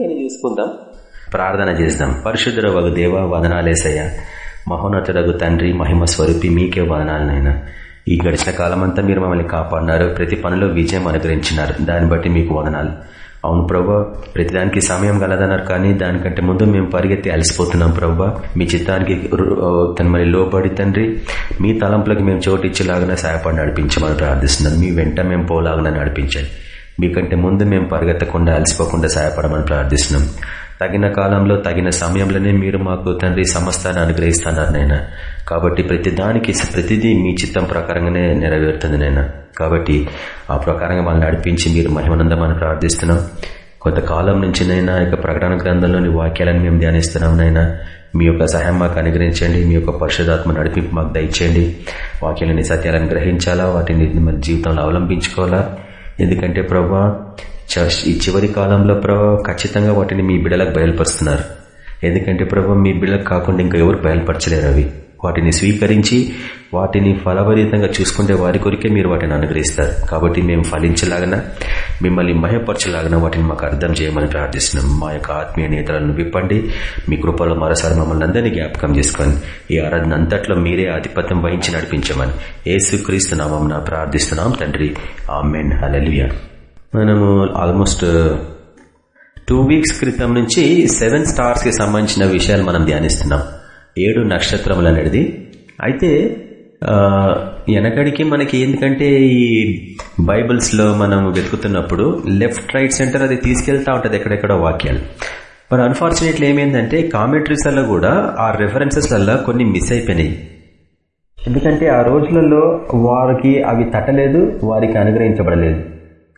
చూసుకుందాం. ప్రార్థన చేద్దాం. పరిశుద్ధుల వగు దేవ వదనాలేసయ్య మహోన్నతుడగు తండ్రి మహిమ స్వరూపి మీకే వదనాలనైనా ఈ గడిచిన కాలం అంతా మీరు మమ్మల్ని కాపాడినారు. ప్రతి పనిలో విజయం అనుగ్రహించినారు. దాన్ని బట్టి మీకు వదనాలు. అవును ప్రభా ప్రతిదానికి సమయం కలదన్నారు కానీ దానికంటే ముందు మేము పరిగెత్తి అలసిపోతున్నాం ప్రభా. మీ చిత్తానికి తన మరి లోబడి తండ్రి మీ తలంపులకు మేము చోటిచ్చేలాగానే సహాయపడి నడిపించమని ప్రార్థిస్తున్నాం. మీ వెంట మేము పోలాగానే నడిపించండి మీకంటే ముందు మేము పరిగెత్తకుండా అలసిపోకుండా సహాయపడమని ప్రార్థిస్తున్నాం. తగిన కాలంలో తగిన సమయంలోనే మీరు మాకు తండ్రి సమస్తాన్ని అనుగ్రహిస్తున్నారు నైనా కాబట్టి ప్రతి దానికి ప్రతిదీ మీ చిత్తం ప్రకారంగానే నెరవేరుతుంది నైనా కాబట్టి ఆ ప్రకారంగా వాళ్ళని నడిపించి మీరు మహిమనందమని ప్రార్థిస్తున్నాం. కొంతకాలం నుంచి నైనా ఇక ప్రకటన గ్రంథంలోని వాక్యాలను మేము ధ్యానిస్తున్నాం నైనా మీ యొక్క సహాయం మాకు అనుగ్రహించండి. మీ యొక్క పరిశుధాత్మ నడిపింపు మాకు దయచేయండి. వాక్యాలని సత్యాలను గ్రహించాలా? వాటిని మన జీవితంలో అవలంబించుకోవాలా? ఎందుకంటే ప్రభా ఈ చివరి కాలంలో ప్రభా ఖచ్చితంగా వాటిని మీ బిడలకు బయలుపరుస్తున్నారు. ఎందుకంటే ప్రభా మీ బిడలకు కాకుండా ఇంకా ఎవరు బయలుపరచలేరు అవి. వాటిని స్వీకరించి వాటిని ఫలభరితంగా చూసుకుంటే వారి కొరికే మీరు వాటిని అనుగ్రహిస్తారు. కాబట్టి మేము ఫలించలాగన మిమ్మల్ని మహపరచలాగిన వాటిని మాకు అర్థం చేయమని ప్రార్థిస్తున్నాం. మా యొక్క ఆత్మీయ నేతలను విప్పండి. మీ కృపలో మరోసారి మమ్మల్ని అందరినీ జ్ఞాపకం చేసుకొని ఈ ఆరాధన అంతట్లో మీరే ఆధిపత్యం వహించి నడిపించమని ఏసుక్రీస్తు నామం ప్రార్థిస్తున్నాం తండ్రి. ఆమెన్. హలలియా మనము ఆల్మోస్ట్ టూ వీక్స్ క్రితం నుంచి సెవెన్ స్టార్స్కి సంబంధించిన విషయాలు మనం ధ్యానిస్తున్నాం. ఏడు నక్షత్రములు అనేది అయితే వెనకడికి మనకి ఎందుకంటే ఈ బైబిల్స్లో మనం వెతుకుతున్నప్పుడు లెఫ్ట్ రైట్ సెంటర్ అది తీసుకెళ్తా ఉంటది ఎక్కడెక్కడో వాక్యాలు. మరి అన్ఫార్చునేట్లీ ఏమైందంటే కామెంట్రీస్లలో కూడా ఆ రెఫరెన్సెస్లలో కొన్ని మిస్ అయిపోయినాయి. ఎందుకంటే ఆ రోజులలో వారికి అవి తట్టలేదు వారికి అనుగ్రహించబడలేదు.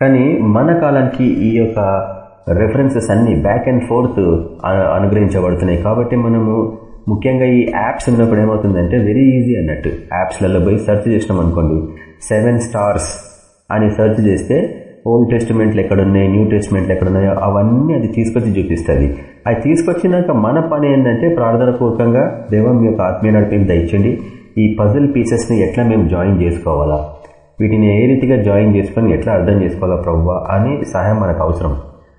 కానీ మన కాలానికి ఈ యొక్క రెఫరెన్సెస్ అన్ని బ్యాక్ అండ్ ఫోర్త్ అనుగ్రహించబడుతున్నాయి. కాబట్టి మనము ముఖ్యంగా ఈ యాప్స్ ఉన్నప్పుడు ఏమవుతుందంటే వెరీ ఈజీ అన్నట్టు. యాప్స్లలో పోయి సెర్చ్ చేసినాం అనుకోండి. సెవెన్ స్టార్స్ అని సెర్చ్ చేస్తే ఓల్డ్ టెస్టిమెంట్లు ఎక్కడున్నాయి న్యూ టెస్ట్మెంట్లు ఎక్కడున్నాయో అవన్నీ అది తీసుకొచ్చి చూపిస్తుంది. అది తీసుకొచ్చినాక మన పని ఏంటంటే ప్రార్థన దేవం దేవం యొక్క ఆత్మీయ నడిపి దయచండి ఈ పజిల్ పీసెస్ని ఎట్లా మేము జాయిన్ చేసుకోవాలా? వీటిని ఏ రీతిగా జాయిన్ చేసుకొని ఎట్లా అర్థం చేసుకోవాలా ప్రవ్వా అని సహాయం మనకు అవసరం.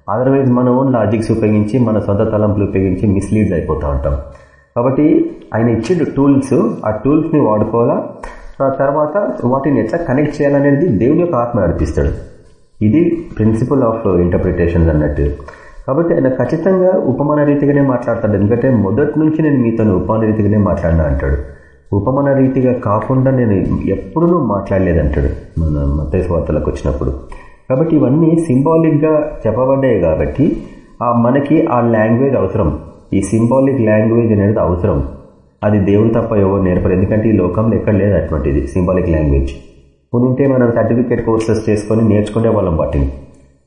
అదర్వైజ్ మన ఓన్ లాజిక్స్ ఉపయోగించి మన సొంత తలంపులు ఉపయోగించి మిస్లీడ్ అయిపోతూ ఉంటాం. కాబట్టి ఆయన ఇచ్చిండు టూల్స్ ఆ టూల్స్ని వాడుకోవాలా? తర్వాత వాటిని ఎట్లా కనెక్ట్ చేయాలనేది దేవుని యొక్క ఆత్మ నడిపిస్తాడు. ఇది ప్రిన్సిపల్ ఆఫ్ ఇంటర్ప్రిటేషన్స్ అన్నట్టు. కాబట్టి ఆయన ఖచ్చితంగా ఉపమాన రీతిగానే మాట్లాడతాడు. ఎందుకంటే మొదటి నుంచి నేను మీతో ఉపమాన రీతిగానే మాట్లాడినా అంటాడు. ఉపమాన రీతిగా కాకుండా నేను ఎప్పుడూ మాట్లాడలేదంటాడు. మన మత వార్తలకు వచ్చినప్పుడు. కాబట్టి ఇవన్నీ సింబాలిక్గా చెప్పబడ్డాయి కాబట్టి మనకి ఆ లాంగ్వేజ్ అవసరం. ఈ సింబాలిక్ లాంగ్వేజ్ అనేది అవసరం. అది దేవుడు తప్ప ఎవరు నేర్పరు. ఎందుకంటే ఈ లోకంలో ఎక్కడ లేదు అటువంటిది సింబాలిక్ లాంగ్వేజ్. ఉంటే మనం సర్టిఫికేట్ కోర్సెస్ చేసుకొని నేర్చుకునే వాళ్ళం వాటిని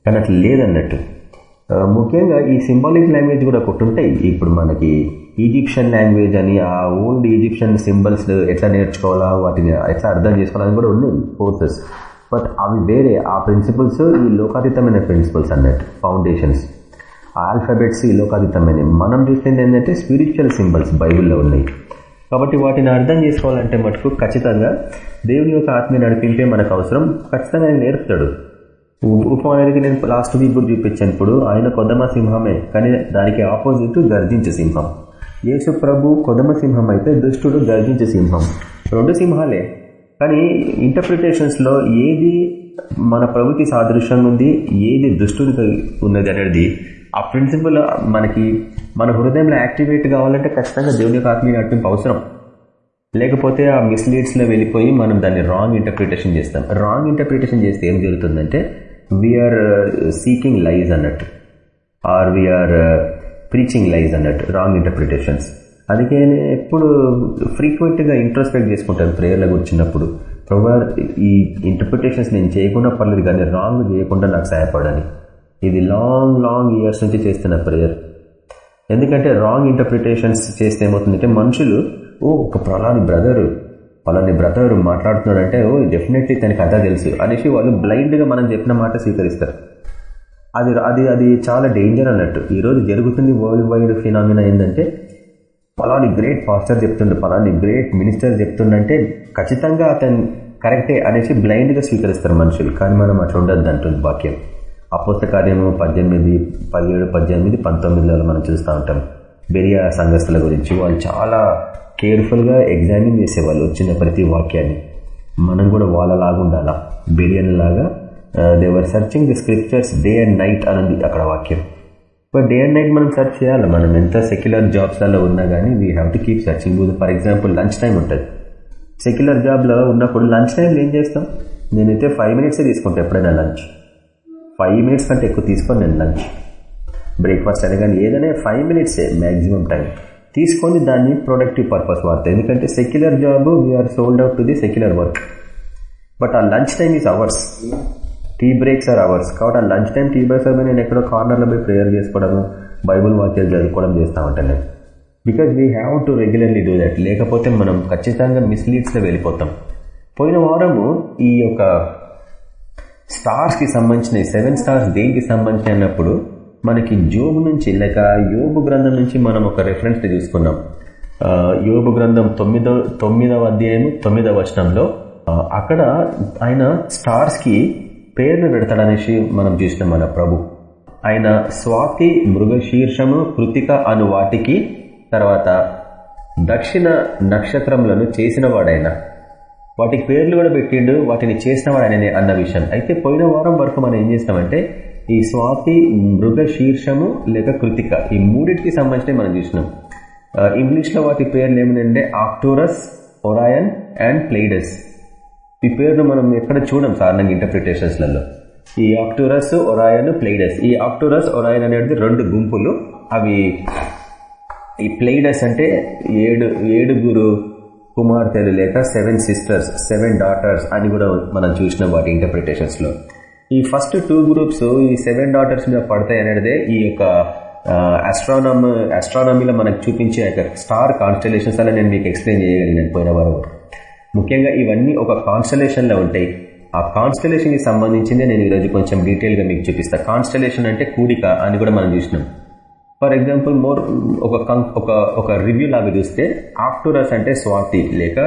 కానీ అట్లా లేదన్నట్టు. ముఖ్యంగా ఈ సింబాలిక్ లాంగ్వేజ్ కూడా ఒకటి ఉంటాయి. ఇప్పుడు మనకి ఈజిప్షియన్ లాంగ్వేజ్ అని ఆ ఓల్డ్ ఈజిప్షియన్ సింబల్స్ ఎట్లా నేర్చుకోవాలా వాటిని ఎట్లా అర్థం చేసుకోవాలని కూడా ఉన్నాయి కోర్సెస్. బట్ అవి వేరే. ఆ ప్రిన్సిపల్స్ ఈ లోకాతీతమైన ప్రిన్సిపల్స్ అన్నట్టు ఫౌండేషన్స్. ఆల్ఫాబెట్స్ ఈ లోకాతీతమైన మనం చూసింది ఏంటంటే స్పిరిచువల్ సింబల్స్ బైబిల్లో ఉన్నాయి. కాబట్టి వాటిని అర్థం చేసుకోవాలంటే మటుకు ఖచ్చితంగా దేవుని యొక్క ఆత్మీయ నడిపింపే మనకు అవసరం. ఖచ్చితంగా ఆయన నేర్పుతాడు. ఉపమానానికి నేను లాస్ట్ వీక్ కూడా చూపించాను ఇప్పుడు. ఆయన కొదమ సింహమే కానీ దానికి ఆపోజిట్ గర్జించే సింహం. యేసు ప్రభు కొదమ సింహం అయితే దుష్టుడు గర్జించే సింహం. రెండు సింహాలే. కానీ ఇంటర్ప్రిటేషన్స్లో ఏది మన ప్రభుకి సాదృశ్యంగా ఉంది ఏది దుష్టుడికి ఉన్నది అనేది ఆ ప్రిన్సిపల్ మనకి మన హృదయంలో యాక్టివేట్ కావాలంటే ఖచ్చితంగా దేవుని యొక్క ఆత్మీయ నడిపింపు అవసరం. లేకపోతే ఆ మిస్లీడ్స్లో వెళ్ళిపోయి మనం దాన్ని రాంగ్ ఇంటర్ప్రిటేషన్ చేస్తాం. రాంగ్ ఇంటర్ప్రిటేషన్ చేస్తే ఏం జరుగుతుందంటే వీఆర్ సీకింగ్ లైజ్ అన్నట్టు. ఆర్ వీఆర్ ప్రీచింగ్ లైజ్ అన్నట్టు. రాంగ్ ఇంటర్ప్రిటేషన్స్ అందుకే ఎప్పుడు ఫ్రీక్వెంట్గా ఇంట్రస్పెక్ట్ చేసుకుంటాను ప్రేయర్ల కూర్చున్నప్పుడు. ప్రభు ఈ ఇంటర్ప్రిటేషన్స్ నేను చేయకుండా పర్లేదు కానీ రాంగ్ చేయకుండా నాకు సహాయపడాలి ఇది లాంగ్ లాంగ్ ఇయర్స్ నుంచి చేస్తున్న ప్రేయర్ ఎందుకంటే రాంగ్ ఇంటర్ప్రిటేషన్స్ చేస్తే ఏమవుతుందంటే మనుషులు ఓ ఒక ప్రలాని బ్రదరు పలాని బ్రదర్ మాట్లాడుతున్నాడంటే ఓ డెఫినెట్లీ తనకి అదా తెలుసు. అనేసి వాళ్ళు బ్లైండ్గా మనం చెప్పిన మాట స్వీకరిస్తారు. అది అది అది చాలా డేంజర్ అన్నట్టు. ఈరోజు జరుగుతుంది వరల్డ్ వైడ్ ఫినామినా ఏంటంటే పలాని గ్రేట్ పాస్టర్ చెప్తుండే పలాని గ్రేట్ మినిస్టర్ చెప్తుండంటే ఖచ్చితంగా అతను కరెక్టే అనేసి బ్లైండ్గా స్వీకరిస్తారు మనుషులు. కానీ మనం అట్లా ఉండద్దు అంటుంది వాక్యం. అపోస్త కార్యము పద్దెనిమిది పదిహేడు పద్దెనిమిది పంతొమ్మిదిలో మనం చూస్తూ ఉంటాం. బెరియా సంఘస్థల గురించి వాళ్ళు చాలా కేర్ఫుల్గా ఎగ్జామిన్ చేసేవాళ్ళు వచ్చిన ప్రతి వాక్యాన్ని. మనం కూడా వాళ్ళలాగా ఉండాలా బెరియన్లాగా they were searching the scriptures day and night అనేది అక్కడ వాక్యం. బట్ డే అండ్ నైట్ మనం సెర్చ్ చేయాలి? మనం ఎంత సెక్యులర్ జాబ్స్లలో ఉన్నా కానీ we have to keep searching for example lunch time ఉంటుంది. సెక్యులర్ జాబ్లో ఉన్నప్పుడు లంచ్ టైంలో ఏం చేస్తాం? నేనైతే ఫైవ్ మినిట్సే తీసుకుంటాను ఎప్పుడైనా లంచ్ ఫైవ్ మినిట్స్ కంటే ఎక్కువ తీసుకొని నేను లంచ్. బ్రేక్ఫాస్ట్ అయినా కానీ ఏదైనా ఫైవ్ మినిట్సే మ్యాక్సిమం టైం తీసుకొని దాన్ని ప్రొడక్టివ్ పర్పస్ వాడతాయి ఎందుకంటే secular job we are sold out to the secular work but ఆ lunch time is ours tea breaks are ours కాబట్టి ఆ లంచ్ టైం టీ బ్రేక్స్ అవి నేను ఎక్కడో కార్నర్లో పోయి ప్రేయర్ చేసుకోవడం బైబుల్ వాక్యాలు చదువుకోవడం చేస్తూ ఉంటాను నేను. Because we have to regularly do that లేకపోతే మనం ఖచ్చితంగా మిస్లీడ్స్లో వెళ్ళిపోతాం. పోయిన వారము ఈ యొక్క స్టార్స్కి సంబంధించిన సెవెన్ స్టార్స్ దేనికి సంబంధించిన అన్నప్పుడు మనకి జోబు నుంచి లేక యోగు గ్రంథం నుంచి మనం ఒక రెఫరెన్స్ తీసుకున్నాం. యోగు గ్రంథం తొమ్మిదో తొమ్మిదవ అధ్యాయం తొమ్మిదవ వచనంలో అక్కడ ఆయన స్టార్స్కి పేర్లు పెడతాడనేసి మనం చూసినాం మన ప్రభు. ఆయన స్వాతి మృగశీర్షము కృతిక అను వాటికి తర్వాత దక్షిణ నక్షత్రములను చేసినవాడైన వాటికి పేర్లు కూడా పెట్టిండు వాటిని చేసిన వాడైననే అన్న విషయం. అయితే పోయిన వారం వరకు మనం ఏం చేసినామంటే ఈ స్వాతి మృగ శీర్షము లేక కృతిక ఈ మూడింటికి సంబంధించి మనం చూసినాం. ఇంగ్లీష్లో వాటి పేర్లు ఏమిటంటే ఆక్టోరస్ ఒరాయన్ అండ్ ప్లేడస్. ఈ పేర్లు మనం ఎక్కడ చూడం సాధారణంగా ఇంటర్ప్రిటేషన్స్లలో ఈ ఆక్టోరస్ ఒరాయన్ ప్లేడస్. ఈ ఆక్టోరస్ ఒరాయన్ అనేది రెండు గుంపులు. అవి ఈ ప్లేడస్ అంటే ఏడు ఏడుగురు కుమార్తెలు లేక సెవెన్ సిస్టర్స్ సెవెన్ డాటర్స్ అని కూడా మనం చూసిన వాటి ఇంటర్ప్రిటేషన్స్లో. ఈ ఫస్ట్ టూ గ్రూప్స్ ఈ సెవెన్ డాటర్స్ మీద పడతాయి అనేది ఈ యొక్క ఆస్ట్రానమీ ఆస్ట్రానమీలో మనకు చూపించే స్టార్ కాన్స్టలేషన్స్ అలా నేను మీకు ఎక్స్ప్లెయిన్ చేయగలిగినాను పోయిన వారం. ముఖ్యంగా ఇవన్నీ ఒక కాన్స్టలేషన్లో ఉంటాయి. ఆ కాన్స్టలేషన్కి సంబంధించిందే నేను ఈరోజు కొంచెం డీటెయిల్గా మీకు చూపిస్తాను కాన్స్టలేషన్ అంటే కూడిక అని కూడా మనం చూసినాం. ఫర్ ఎగ్జాంపుల్ మోర్ ఒక ఒక ఒక రివ్యూ లాగా చూస్తే ఆక్టోరస్ అంటే స్వాతి లేక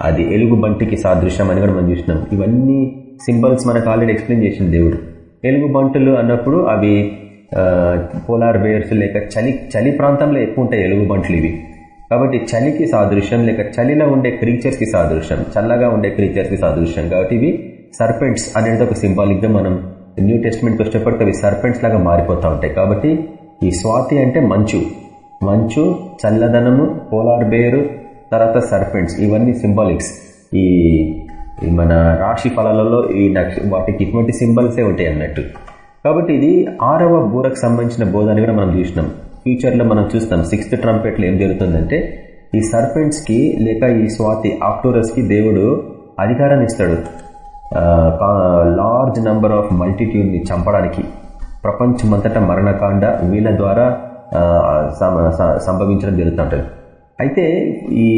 అది ఎలుగు బంటికి సాదృశ్యం అని కూడా మనం చూసినాం ఇవన్నీ సింబల్స్ మనకు ఆల్రెడీ ఎక్స్ప్లెయిన్ చేసిన దేవుడు. ఎలుగు బంటులు అన్నప్పుడు అవి పోలార్ వేర్స్ లేక చలి చలి ప్రాంతంలో ఎక్కువ ఉంటాయి ఎలుగుబంట్లు ఇవి. కాబట్టి చలికి సాదృశ్యం లేక చలిలో ఉండే క్రీచర్స్కి సాదృశ్యం చల్లగా ఉండే క్రీచర్స్కి సాదృశ్యం. కాబట్టి ఇవి సర్పెంట్స్ అనేది ఒక సింబాలిక్గా మనం న్యూ టెస్ట్మెంట్కి వచ్చేప్పటికి అవి సర్పెంట్స్ లాగా మారిపోతూ ఉంటాయి. కాబట్టి ఈ స్వాతి అంటే మంచు. మంచు చల్లదనము పోలార్ బేరు తర్వాత సర్పెంట్స్ ఇవన్నీ సింబాలిక్స్ ఈ మన రాశి ఫలాలలో ఈ వాటికి ఇటువంటి సింబల్సే ఉంటాయి అన్నట్టు. కాబట్టి ఇది ఆరవ బూరకు సంబంధించిన బోధన కూడా మనం చూసినాం. ఫ్యూచర్లో మనం చూస్తాం. సిక్స్త్ ట్రంపెట్లో ఏం జరుగుతుందంటే ఈ సర్పెంట్స్కి లేక ఈ స్వాతి ఆక్టోరస్కి దేవుడు అధికారాన్ని ఇస్తాడు. లార్జ్ నంబర్ ఆఫ్ మల్టిట్యూడ్ని చంపడానికి ప్రపంచమంతటా మరణకాండ వీళ్ళ ద్వారా సంభవించడం జరుగుతుంటుంది అయితే ఈ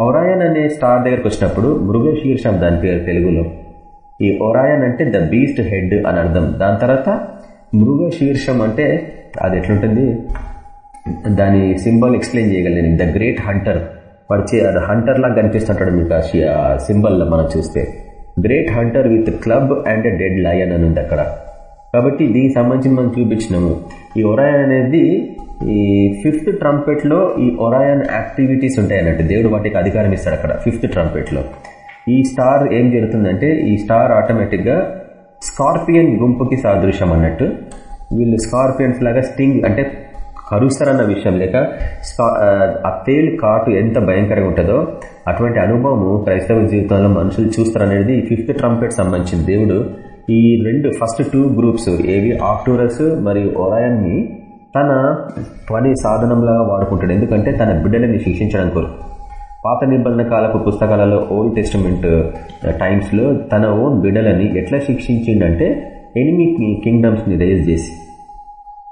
ఒరాయన్ అనే స్టార్ దగ్గరకు వచ్చినప్పుడు మృగశీర్షం దాని పేరు తెలుగులో. ఈ ఒరాయన్ అంటే ద బీస్ట్ హెడ్ అని అర్థం. దాని తర్వాత మృగశీర్షం అంటే అది ఎట్లుంటుంది? దాని సింబల్ ఎక్స్ప్లెయిన్ చేయగలను. ద గ్రేట్ హంటర్ వాడి అది హంటర్ లాగా కనిపిస్తుంటాడు మీకు ఆ సింబల్ మనం చూస్తే. Great hunter with club and dead lion అని ఉంది అక్కడ. కాబట్టి దీనికి సంబంధించి మనం చూపించినాము. ఈ ఒరాయన్ అనేది ఈ ఫిఫ్త్ ట్రంపెట్లో ఈ ఒరాయన్ యాక్టివిటీస్ ఉంటాయి అన్నట్టు. దేవుడు వాటికి అధికారం ఇస్తాడు అక్కడ ఫిఫ్త్ ట్రంపెట్లో. ఈ స్టార్ ఏం జరుగుతుందంటే ఈ స్టార్ ఆటోమేటిక్గా స్కార్పియన్ గుంపుకి సాదృశ్యం అన్నట్టు. వీళ్ళు స్కార్పియన్స్ లాగా స్టింగ్ అంటే కరుస్తారన్న విషయం లేక ఆ తేలి కాటు ఎంత భయంకరంగా ఉంటుందో అటువంటి అనుభవము క్రైస్తవ జీవితంలో మనుషులు చూస్తారనేది ఫిఫ్త్ ట్రంపెట్ సంబంధించిన దేవుడు. ఈ రెండు ఫస్ట్ టూ గ్రూప్స్ ఏవి ఆక్టోరస్ మరియు ఒరాయన్ని తన పని సాధనంలా వాడుకుంటాడు. ఎందుకంటే తన బిడ్డలని శిక్షించడం కోరు పాత నిబంధన కాలపు పుస్తకాలలో ఓల్డ్ టెస్టిమెంట్ టైమ్స్లో తన ఓన్ బిడ్డలని ఎట్లా శిక్షించిండంటే ఎనిమి కింగ్డమ్స్ని రేజ్ చేసి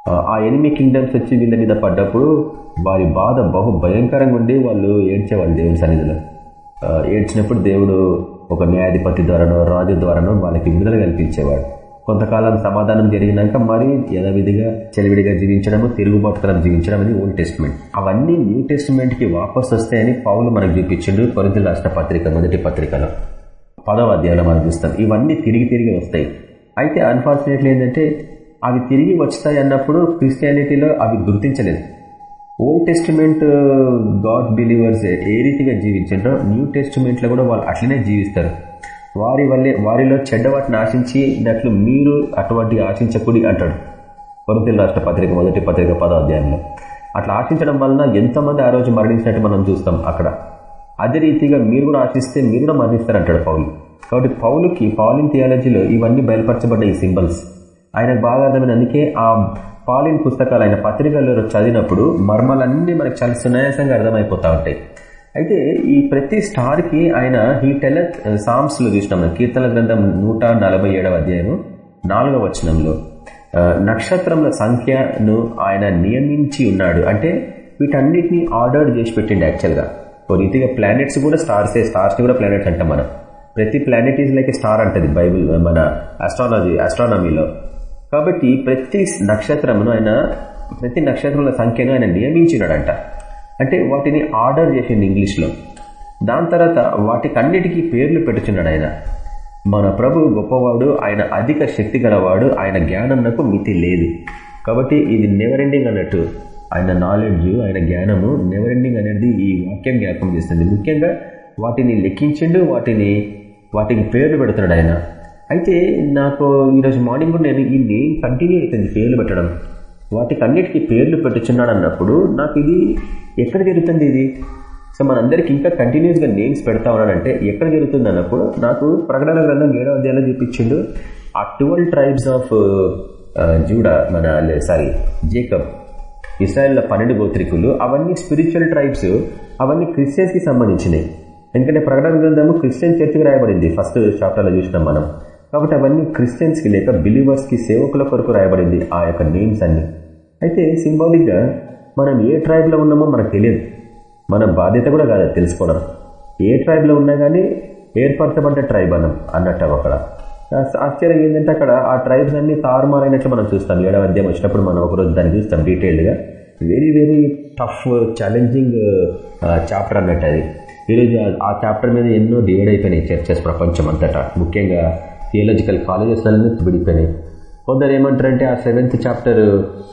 ఆ ఎనిమి కింగ్డమ్స్ వచ్చి వీళ్ళ మీద పడ్డప్పుడు వారి బాధ బహు భయంకరంగా ఉండి వాళ్ళు ఏడ్చేవాళ్ళు దేవుని సన్నిధిలో. ఏడ్చినప్పుడు దేవుడు ఒక న్యాయాధిపతి ద్వారానో రాజు ద్వారానో వాళ్ళకి విడుదల కల్పించేవాడు. కొంతకాలం సమాధానం జరిగినాక మరి యథావిధిగా చెలివిడిగా జీవించడము తిరుగుబాటుకరం జీవించడం అని ఓల్డ్ టెస్ట్మెంట్. అవన్నీ న్యూ టెస్ట్మెంట్కి వాపస్ వస్తాయని పౌలు మనకు చూపించిండు కొరింత రాష్ట్ర పత్రిక మొదటి పత్రికలో. పదవ అధ్యాయంలో మనం చూస్తాం. ఇవన్నీ తిరిగి తిరిగి వస్తాయి. అయితే అన్ఫార్చునేట్లీ ఏంటంటే అవి తిరిగి వస్తాయి అన్నప్పుడు క్రిస్టియానిటీలో అవి గుర్తించలేదు. ఓల్డ్ టెస్టిమెంట్ గాడ్ బిలీవర్స్ ఏ రీతిగా జీవించారో న్యూ టెస్టిమెంట్లో కూడా వాళ్ళు అట్లనే జీవిస్తారు. వారి వల్లే వారిలో చెడ్డ వాటిని ఆశించినట్లు మీరు అటువంటి ఆశించకూడి అంటాడు. కొరతల రాష్ట్ర పత్రిక మొదటి పత్రిక పదాధ్యాయంలో అట్లా ఆశించడం వలన ఎంతమంది ఆ రోజు మరణించినట్టు మనం చూస్తాం అక్కడ. అదే రీతిగా మీరు కూడా ఆశిస్తే మీరు కూడా మరణిస్తారు అంటాడు పౌలు. కాబట్టి పౌలుకి పౌలిన్ థియాలజీలో ఇవన్నీ బయలుపరచబడ్డ ఈ సింబల్స్. ఆయనకు బాగా అర్థమైన అందుకే ఆ పాలిన్ పుస్తకాలు ఆయన పత్రికల్లో చదివినప్పుడు మర్మాలన్నీ మనకు చాలా సునాయాసంగా అర్థమైపోతా ఉంటాయి. అయితే ఈ ప్రతి స్టార్కి ఆయన హీ టెల్ సాంగ్స్లో చూసినాం కీర్తన గ్రంథం నూట నలభై ఏడవ అధ్యాయము నాలుగవ వచనంలో. Uh, నక్షత్రముల సంఖ్యను ఆయన నియమించి ఉన్నాడు. అంటే వీటన్నిటిని ఆర్డర్ చేసి పెట్టిండి యాక్చువల్గా. ఓ రీతిగా ప్లానెట్స్ కూడా స్టార్సే స్టార్స్ కూడా ప్లానెట్స్ అంటాం మనం. ప్రతి ప్లానెట్ ఈజ్ లైక్ స్టార్ అంటది బైబుల్ మన ఆస్ట్రాలజీ ఆస్ట్రానమీలో కాబట్టి ప్రతి నక్షత్రమును ఆయన ప్రతి నక్షత్రముల సంఖ్యను ఆయన నియమించినాడంట. అంటే వాటిని ఆర్డర్ చేసింది ఇంగ్లీష్లో. దాని తర్వాత వాటికన్నిటికీ పేర్లు పెట్టుచున్నాడు ఆయన. మన ప్రభు గొప్పవాడు ఆయన అధిక శక్తి గలవాడు ఆయన జ్ఞానంకు మితి లేదు. కాబట్టి ఇది నెవర్ ఎండింగ్ అన్నట్టు. ఆయన నాలెడ్జ్ ఆయన జ్ఞానము నెవర్ ఎండింగ్ అనేది ఈ వాక్యం జ్ఞాపకం చేస్తుంది. ముఖ్యంగా వాటిని లెక్కించిండు వాటిని వాటికి పేర్లు పెడుతున్నాడు ఆయన. అయితే నాకు ఈరోజు మార్నింగ్ కూడా నేను ఈ నేమ్ కంటిన్యూ అవుతుంది పేర్లు పెట్టడం. వాటికి అన్నిటికీ పేర్లు పెట్టుచున్నాడు అన్నప్పుడు నాకు ఇది ఎక్కడ జరుగుతుంది ఇది? సో మనందరికి ఇంకా కంటిన్యూస్గా నేమ్స్ పెడతా ఉన్నాడంటే ఎక్కడ జరుగుతుంది అన్నప్పుడు నాకు ప్రకటన గ్రంథం ఏడో అధ్యాయంలో చూపించిండు. ఆ ట్వెల్వ్ ట్రైబ్స్ ఆఫ్ జూడా మన సారీ జేకబ్ ఇస్రాయల్ పన్నెండు గోత్రికులు అవన్నీ స్పిరిచువల్ ట్రైబ్స్ అవన్నీ క్రిస్టియన్స్కి సంబంధించినవి ఎందుకంటే ప్రకటన గ్రంథము క్రిస్టియన్ చర్చికి రాయబడింది. ఫస్ట్ చాప్టర్లో చూసినాం మనం. కాబట్టి అవన్నీ క్రిస్టియన్స్కి లేక బిలీవర్స్కి సేవకుల కొరకు రాయబడింది ఆ యొక్క నేమ్స్ అన్ని. అయితే సింబాలిక్గా మనం ఏ ట్రైబ్లో ఉన్నామో మనకు తెలియదు. మన బాధ్యత కూడా కాదు తెలుసుకోవడం. ఏ ట్రైబ్లో ఉన్నా కానీ ఏర్పరచబడ్డ ట్రైబ్ అనం అన్నట్టు అక్కడ. ఆశ్చర్యం ఏంటంటే అక్కడ ఆ ట్రైబ్స్ అన్ని తారుమారైనట్లు మనం చూస్తాం. ఏడవ అధ్యాయం వచ్చినప్పుడు మనం ఒకరోజు దాన్ని చూస్తాం డీటెయిల్డ్గా. Very very tough challenging chapter అన్నట్టు అది. ఈరోజు ఆ చాప్టర్ మీద ఎన్నో డివైడ్ అయిపోయినాయి చర్చెస్ ప్రపంచం అంతటా ముఖ్యంగా థియలాజికల్ కాలేజెస్లలో విడిపోయినాయి. కొందరు ఏమంటారంటే ఆ సెవెంత్ చాప్టర్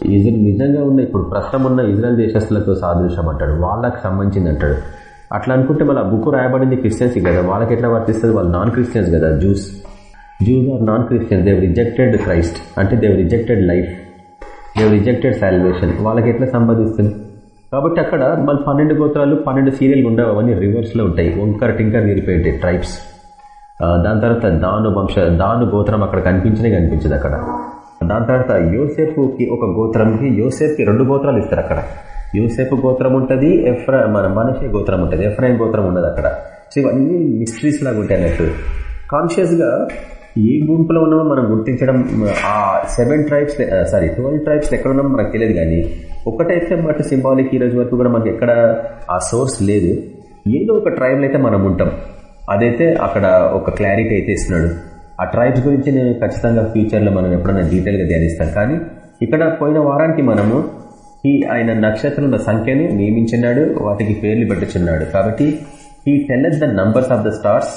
ఇజ్రాయల్ నిజంగా ఉన్న ఇప్పుడు ప్రస్తుతం ఉన్న ఇజ్రాయల్ దేశస్తులతో సాదృశ్యం అంటాడు. వాళ్ళకి సంబంధించింది అంటాడు. అట్లా అనుకుంటే మళ్ళీ బుక్ రాయబడింది క్రిస్టియన్స్ కదా. వాళ్ళకి ఎట్లా వర్తిస్తుంది? వాళ్ళు నాన్ క్రిస్టియన్స్ కదా Jews Jews are non Christians they rejected Christ అంటే they rejected life they rejected salvation వాళ్ళకి ఎట్లా సంబంధిస్తుంది? కాబట్టి అక్కడ మళ్ళీ పన్నెండు గోత్రాలు పన్నెండు సీరియల్ ఉండవు. అవన్నీ రివర్స్లో ఉంటాయి. ఓంకర్ టింకర్ తీరిపోయింటాయి ట్రైబ్స్ దాని తర్వాత దాను వంశ దాను గోత్రం అక్కడ కనిపించనే కనిపించదు అక్కడ. దాని తర్వాత యోసేపుకి ఒక గోత్రంకి యోసేపుకి రెండు గోత్రాలు ఇస్తారు అక్కడ. యూసేఫ్ గోత్రం ఉంటుంది ఎఫ్రా మన మనిషి గోత్రం ఉంటుంది ఎఫ్రాయిన్ గోత్రం ఉండదు అక్కడ. సో ఇవన్నీ మిస్టరీస్ లాగా ఉంటాయి అన్నట్టు. కాన్షియస్గా ఏ గుంపులో ఉన్నామో మనం గుర్తించడం ఆ seven tribes sorry twelve tribes ఎక్కడ ఉన్నామో మనకు తెలియదు కానీ ఒకటైతే మటు సింబాలిక్ ఈ రోజు వరకు కూడా మనకి ఎక్కడ ఆ సోర్స్ లేదు. ఏదో ఒక ట్రైబ్లో అయితే మనం ఉంటాం. అదైతే అక్కడ ఒక క్లారిటీ అయితే ఇస్తున్నాడు. ఆ ట్రైబ్స్ గురించి నేను ఖచ్చితంగా ఫ్యూచర్లో మనం ఎప్పుడైనా డీటెయిల్గా ధ్యానిస్తాం. కానీ ఇక్కడ పోయిన వారానికి మనము ఈ ఆయన నక్షత్రాల సంఖ్యను నియమించినాడు వాటికి పేర్లు పెట్టుచున్నాడు. కాబట్టి ఈ telleth the numbers of the stars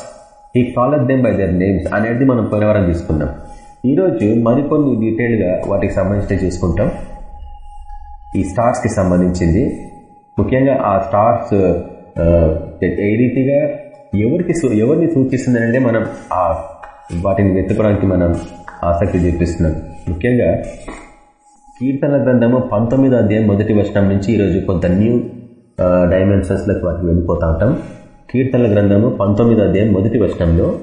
ఈ calleth them by their names అనేది మనం పోయిన వారం తీసుకున్నాం ఈరోజు మరికొన్ని డీటెయిల్గా వాటికి సంబంధించి చూసుకుంటాం. ఈ స్టార్స్కి సంబంధించింది. ముఖ్యంగా ఆ స్టార్స్ ఏ రీతిగా ఎవరికి ఎవరిని సూచిస్తుందనంటే మనం ఆ వాటిని వెతుకోవడానికి మనం ఆసక్తి చూపిస్తున్నాం. ముఖ్యంగా కీర్తన గ్రంథము పంతొమ్మిదో అధ్యాయం మొదటి వర్షం నుంచి ఈరోజు కొంత న్యూ డైమెన్షన్స్లోకి వాటికి వెళ్ళిపోతా ఉంటాం. కీర్తనల గ్రంథము పంతొమ్మిదో అధ్యాయం మొదటి వర్షంలో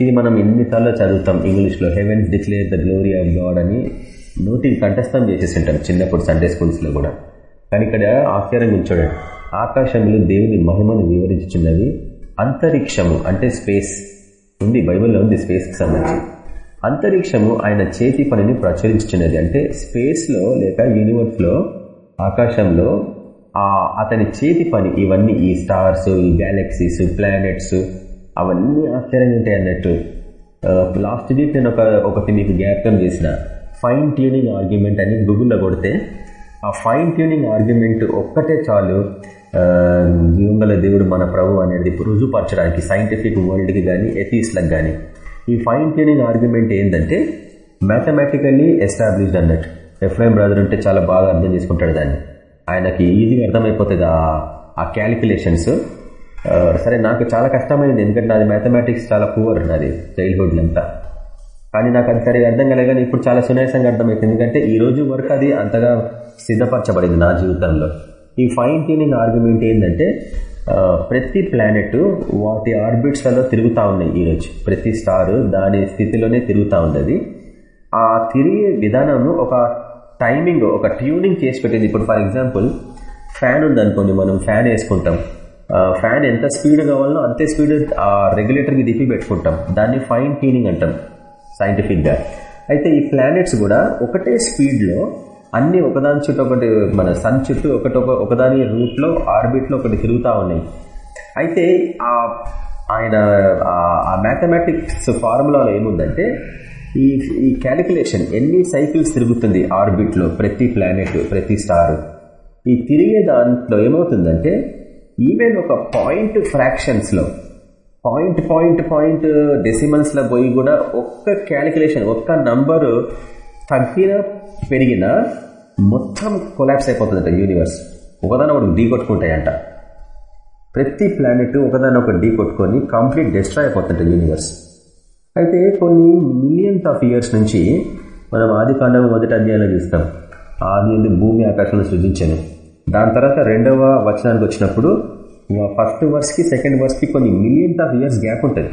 ఇది మనం ఎన్నిసార్లు చదువుతాం. ఇంగ్లీష్లో heavens declare the glory of God అని నోటికి కంఠస్థం చేసేసి ఉంటాం చిన్నప్పుడు సండే స్కూల్స్లో కూడా. కానీ ఇక్కడ ఆశ్చర్యం ఉంచాడు. ఆకాశంలో దేవుని మహిమను వివరించున్నవి అంతరిక్షము అంటే స్పేస్ ఉంది బైబిల్లో ఉంది స్పేస్కి సంబంధించి. అంతరిక్షము ఆయన చేతి పనిని ప్రచురించున్నది అంటే స్పేస్లో లేక యూనివర్స్లో ఆకాశంలో ఆ అతని చేతి పని ఇవన్నీ ఈ స్టార్స్ ఈ గ్యాలక్సీస్ ప్లానెట్స్ అవన్నీ ఆశ్చర్యంగా ఉంటాయి అన్నట్టు. లాస్ట్ వీక్ నేను ఒక ఒకటి మీకు జ్ఞాపకం చేసిన. ఫైన్ ట్యూనింగ్ ఆర్గ్యుమెంట్ అని గూగుల్లో కొడితే ఆ ఫైన్ ట్యూనింగ్ ఆర్గ్యుమెంట్ ఒక్కటే చాలు. జీవంగల దేవుడు మన ప్రభు అనేది రుజుపరచడానికి సైంటిఫిక్ వరల్డ్కి కానీ ఎథీస్లకు కానీ ఈ ఫైన్ ట్యూనింగ్ ఆర్గ్యుమెంట్ ఏంటంటే మ్యాథమెటికల్లీ ఎస్టాబ్లిష్డ్ అన్నట్టు. ఎఫ్ఐఎం బ్రదర్ ఉంటే చాలా బాగా అర్థం చేసుకుంటాడు దాన్ని. ఆయనకి ఈజీగా అర్థమైపోతుంది ఆ క్యాలిక్యులేషన్స్ సరే నాకు చాలా కష్టమైంది ఎందుకంటే నాది మ్యాథమెటిక్స్ చాలా పువర్ నాది చైల్డ్హుడ్ అంతా కానీ నాకు అది సరిగా అర్థం కలగానే ఇప్పుడు చాలా సునాయాసంగా అర్థమైంది ఎందుకంటే ఈ రోజు వరకు అది అంతగా సిద్ధపరచబడింది నా జీవితంలో. ఈ ఫైన్ ట్యూనింగ్ ఆర్గ్యుమెంట్ ఏంటంటే ప్రతి ప్లానెట్ వాటి ఆర్బిట్స్లలో తిరుగుతూ ఉన్నాయి ఈరోజు ప్రతి స్టార్ దాని స్థితిలోనే తిరుగుతూ ఉన్నది. ఆ తిరిగే విధానం ఒక టైమింగ్ ఒక ట్యూనింగ్ చేసి పెట్టింది. ఇప్పుడు ఫర్ ఎగ్జాంపుల్ ఫ్యాన్ ఉందనుకోండి మనం ఫ్యాన్ వేసుకుంటాం. ఫ్యాన్ ఎంత స్పీడ్ కావాలో అంతే స్పీడ్ ఆ రెగ్యులేటర్కి దిప్పి పెట్టుకుంటాం. దాన్ని ఫైన్ ట్యూనింగ్ అంటాం సైంటిఫిక్గా అయితే ఈ ప్లానెట్స్ కూడా ఒకటే స్పీడ్లో అన్ని ఒకదాని చుట్టూ ఒకటి మన సన్ చుట్టూ ఒకటి ఒకదాని రూట్లో ఆర్బిట్లో ఒకటి తిరుగుతూ ఉన్నాయి. అయితే ఆ ఆయన ఆ మ్యాథమెటిక్స్ ఫార్ములాలో ఏముందంటే ఈ ఈ క్యాలిక్యులేషన్ ఎన్ని సైకిల్స్ తిరుగుతుంది ఆర్బిట్లో ప్రతి ప్లానెట్ ప్రతి స్టార్? ఈ తిరిగే దాంట్లో ఏమవుతుందంటే ఈవెన్ ఒక పాయింట్ ఫ్రాక్షన్స్లో పాయింట్ పాయింట్ పాయింట్ డెసిమల్స్లో పోయి కూడా ఒక్క క్యాలిక్యులేషన్ ఒక్క నంబరు తగ్గిన పెరిగిన మొత్తం కొలాప్స్ అయిపోతుందంట యూనివర్స్ ఒకదాని ఒకటి ఢీ కొట్టుకుంటాయంట ప్రతి ప్లానెట్ ఒకదాని ఒకటి ఢీ కొట్టుకొని కంప్లీట్ డిస్ట్రాయ్ అయిపోతుంట యూనివర్స్ అయితే కొన్ని మిలియన్స్ ఆఫ్ ఇయర్స్ నుంచి మనం ఆది కాండం మొదటి అధ్యాయంలో చూస్తాం. ఆది భూమి ఆకాశంలో సృజించాను. దాని తర్వాత రెండవ వచనానికి వచ్చినప్పుడు ఫస్ట్ వర్స్కి సెకండ్ వర్స్కి కొన్ని మిలియన్స్ ఆఫ్ ఇయర్స్ గ్యాప్ ఉంటుంది.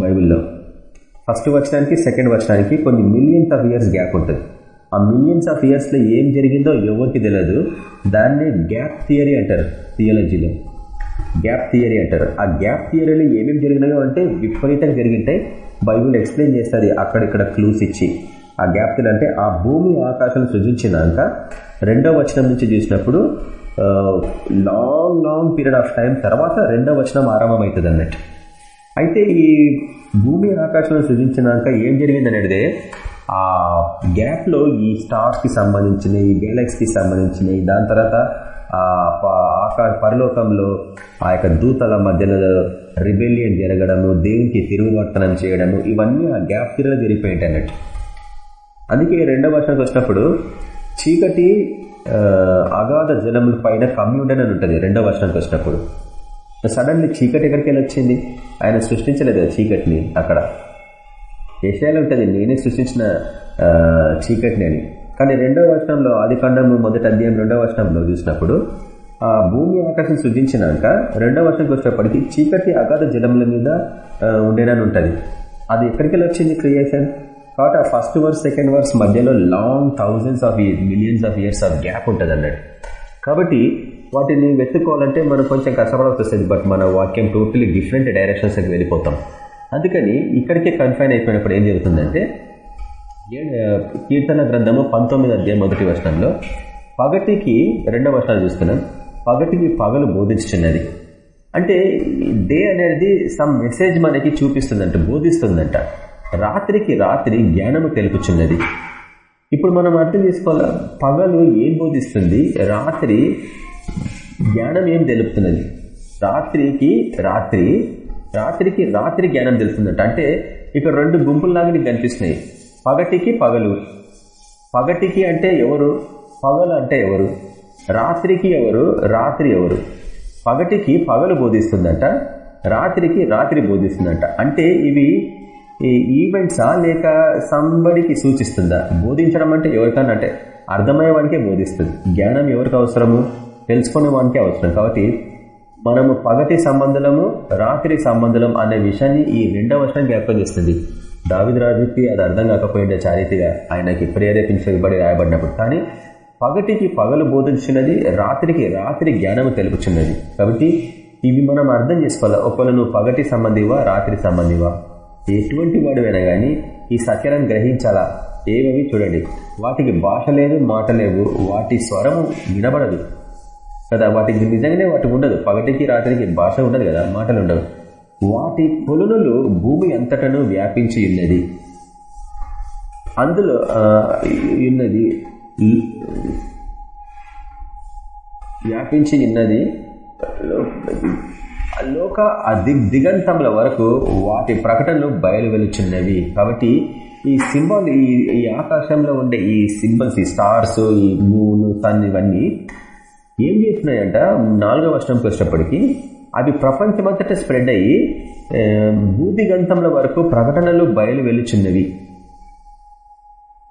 బైబిల్లో. ఫస్ట్ వచనానికి సెకండ్ వచనానికి కొన్ని మిలియన్స్ ఆఫ్ ఇయర్స్ గ్యాప్ ఉంటుంది. ఆ మిలియన్స్ ఆఫ్ ఇయర్స్లో ఏం జరిగిందో ఎవరికి తెలియదు దాన్ని గ్యాప్ థియరీ అంటారు థియాలజీలో గ్యాప్ థియరీ అంటారు. ఆ గ్యాప్ థియరీలో ఏమేమి జరిగినాయో అంటే విపరీతంగా జరిగింటాయి. బైబుల్ ఎక్స్ప్లెయిన్ చేస్తుంది అక్కడిక్కడ క్లూస్ ఇచ్చి. ఆ గ్యాప్ థియరీ అంటే ఆ భూమి ఆకాశం సృజించినాక రెండో వచనం నుంచి చూసినప్పుడు long long period of time తర్వాత రెండో వచనం ఆరంభమవుతుంది అన్నట్టు. అయితే ఈ భూమి ఆకాశం సృజించినాక ఏం జరిగింది అనేది ఆ గ్యాప్లో ఈ స్టార్స్కి సంబంధించినవి గ్యాలక్సీకి సంబంధించినవి దాని తర్వాత ఆకాశ పరలోకంలో ఆ యొక్క దూతల మధ్యలో రిబెలియన్ జరగడము దేవునికి తిరుగువర్తనం చేయడము ఇవన్నీ ఆ గ్యాప్ పీరియడ్ జరిగిపోయింటాయి అన్నట్టు. అందుకే రెండవ వర్షానికి వచ్చినప్పుడు చీకటి అగాధ జలముల పైన కమ్మి అని ఉంటుంది రెండవ వర్షానికి వచ్చినప్పుడు. సడన్లీ చీకటి ఎక్కడికి వెళ్ళి వచ్చింది? ఆయన సృష్టించలేదు చీకటిని అక్కడ. ఏషియాలో ఉంటుంది. నేనే సృష్టించిన చీకటిని అని. కానీ రెండవ వర్షంలో ఆది ఖండము మొదటి అధ్యాయం రెండవ వర్షంలో చూసినప్పుడు ఆ భూమి ఆకాశం సృజించినాక రెండవ వర్షంకి వచ్చినప్పటికీ చీకటి అగాధ జలముల మీద ఉండేనని ఉంటుంది. అది ఎక్కడికి వచ్చింది క్రియేషన్? కాబట్టి ఆ ఫస్ట్ వర్స్ సెకండ్ వర్స్ మధ్యలో long thousands of millions of years of gap ఉంటుంది అన్నట్టు. కాబట్టి వాటిని వెతుక్కోవాలంటే మనం కొంచెం కష్టపడాల్సి వస్తుంది. బట్ మన వాక్యం టోటలీ డిఫరెంట్ డైరెక్షన్స్కి వెళ్ళిపోతాం. అందుకని ఇక్కడికే కన్ఫైన్ అయిపోయినప్పుడు ఏం జరుగుతుందంటే కీర్తన గ్రంథము పంతొమ్మిది అధ్యాయం మొదటి వర్షంలో పగటికి రెండవ వర్షాలు చూస్తున్నాం. పగటికి పగలు బోధించుతున్నది అంటే డే అనేది సమ్ మెసేజ్ మనకి చూపిస్తుందంట బోధిస్తుందంట. రాత్రికి రాత్రి జ్ఞానము తెలుపుచున్నది. ఇప్పుడు మనం అర్థం చేసుకోవాలా? పగలు ఏం బోధిస్తుంది? రాత్రి జ్ఞానం ఏం తెలుపుతున్నది? రాత్రికి రాత్రి రాత్రికి రాత్రి జ్ఞానం తెలుస్తుందంట. అంటే ఇక్కడ రెండు గుంపుల్లాగా నీకు కనిపిస్తున్నాయి. పగటికి పగలు. పగటికి అంటే ఎవరు? పగలు అంటే ఎవరు? రాత్రికి ఎవరు? రాత్రి ఎవరు? పగటికి పగలు బోధిస్తుందంట. రాత్రికి రాత్రి బోధిస్తుందంట. అంటే ఇవి ఈవెంట్సా లేక సంబడికి సూచిస్తుందా? బోధించడం అంటే ఎవరికన్నా అంటే అర్థమయ్యేవానికే బోధిస్తుంది. జ్ఞానం ఎవరికి అవసరము? తెలుసుకునే వానికే అవసరం. కాబట్టి మనము పగటి సంబంధము రాత్రి సంబంధం అనే విషయాన్ని ఈ రెండవ వర్షం జ్ఞాపకం చేస్తుంది. దావిద రాజుకి అది అర్థం కాకపోయిండే చారిత్రగా ఆయనకి ప్రేరేపించబడి రాయబడినప్పుడు. కానీ పగటికి పగలు బోధించినది రాత్రికి రాత్రి జ్ఞానము తెలుపుచున్నది. కాబట్టి ఇవి మనం అర్థం చేసుకోవాలి? ఒకవేళ నువ్వు పగటి సంబంధివా రాత్రి సంబంధివా? ఎటువంటి వాడువైనా కానీ ఈ సత్యాలను గ్రహించాలా? ఏమవి చూడండి. వాటికి భాష లేదు మాట లేవు వాటి స్వరము వినబడదు. కదా వాటికి నిజంగానే వాటికి ఉండదు. పగటికి రాత్రికి భాష ఉండదు కదా మాటలు ఉండవు వాటి కొలునులు భూమి అంతటను వ్యాపించి ఉన్నది. అందులో ఉన్నది వ్యాపించి ఉన్నది లోక దిగ్ దిగంతముల వరకు వాటి ప్రకటనలు బయలు వెలుచున్నవి కాబట్టి ఈ సింబల్ ఈ ఈ ఆకాశంలో ఉండే ఈ సింబల్స్ ఈ స్టార్స్ ఈ మూన్ సన్ ఇవన్నీ ఏం చేస్తున్నాయంట? నాలుగవ వర్షంకి వచ్చేటప్పటికి అవి ప్రపంచమంతటా స్ప్రెడ్ అయ్యి భూదిగంతంల వరకు ప్రకటనలు బయలు వెలుచున్నవి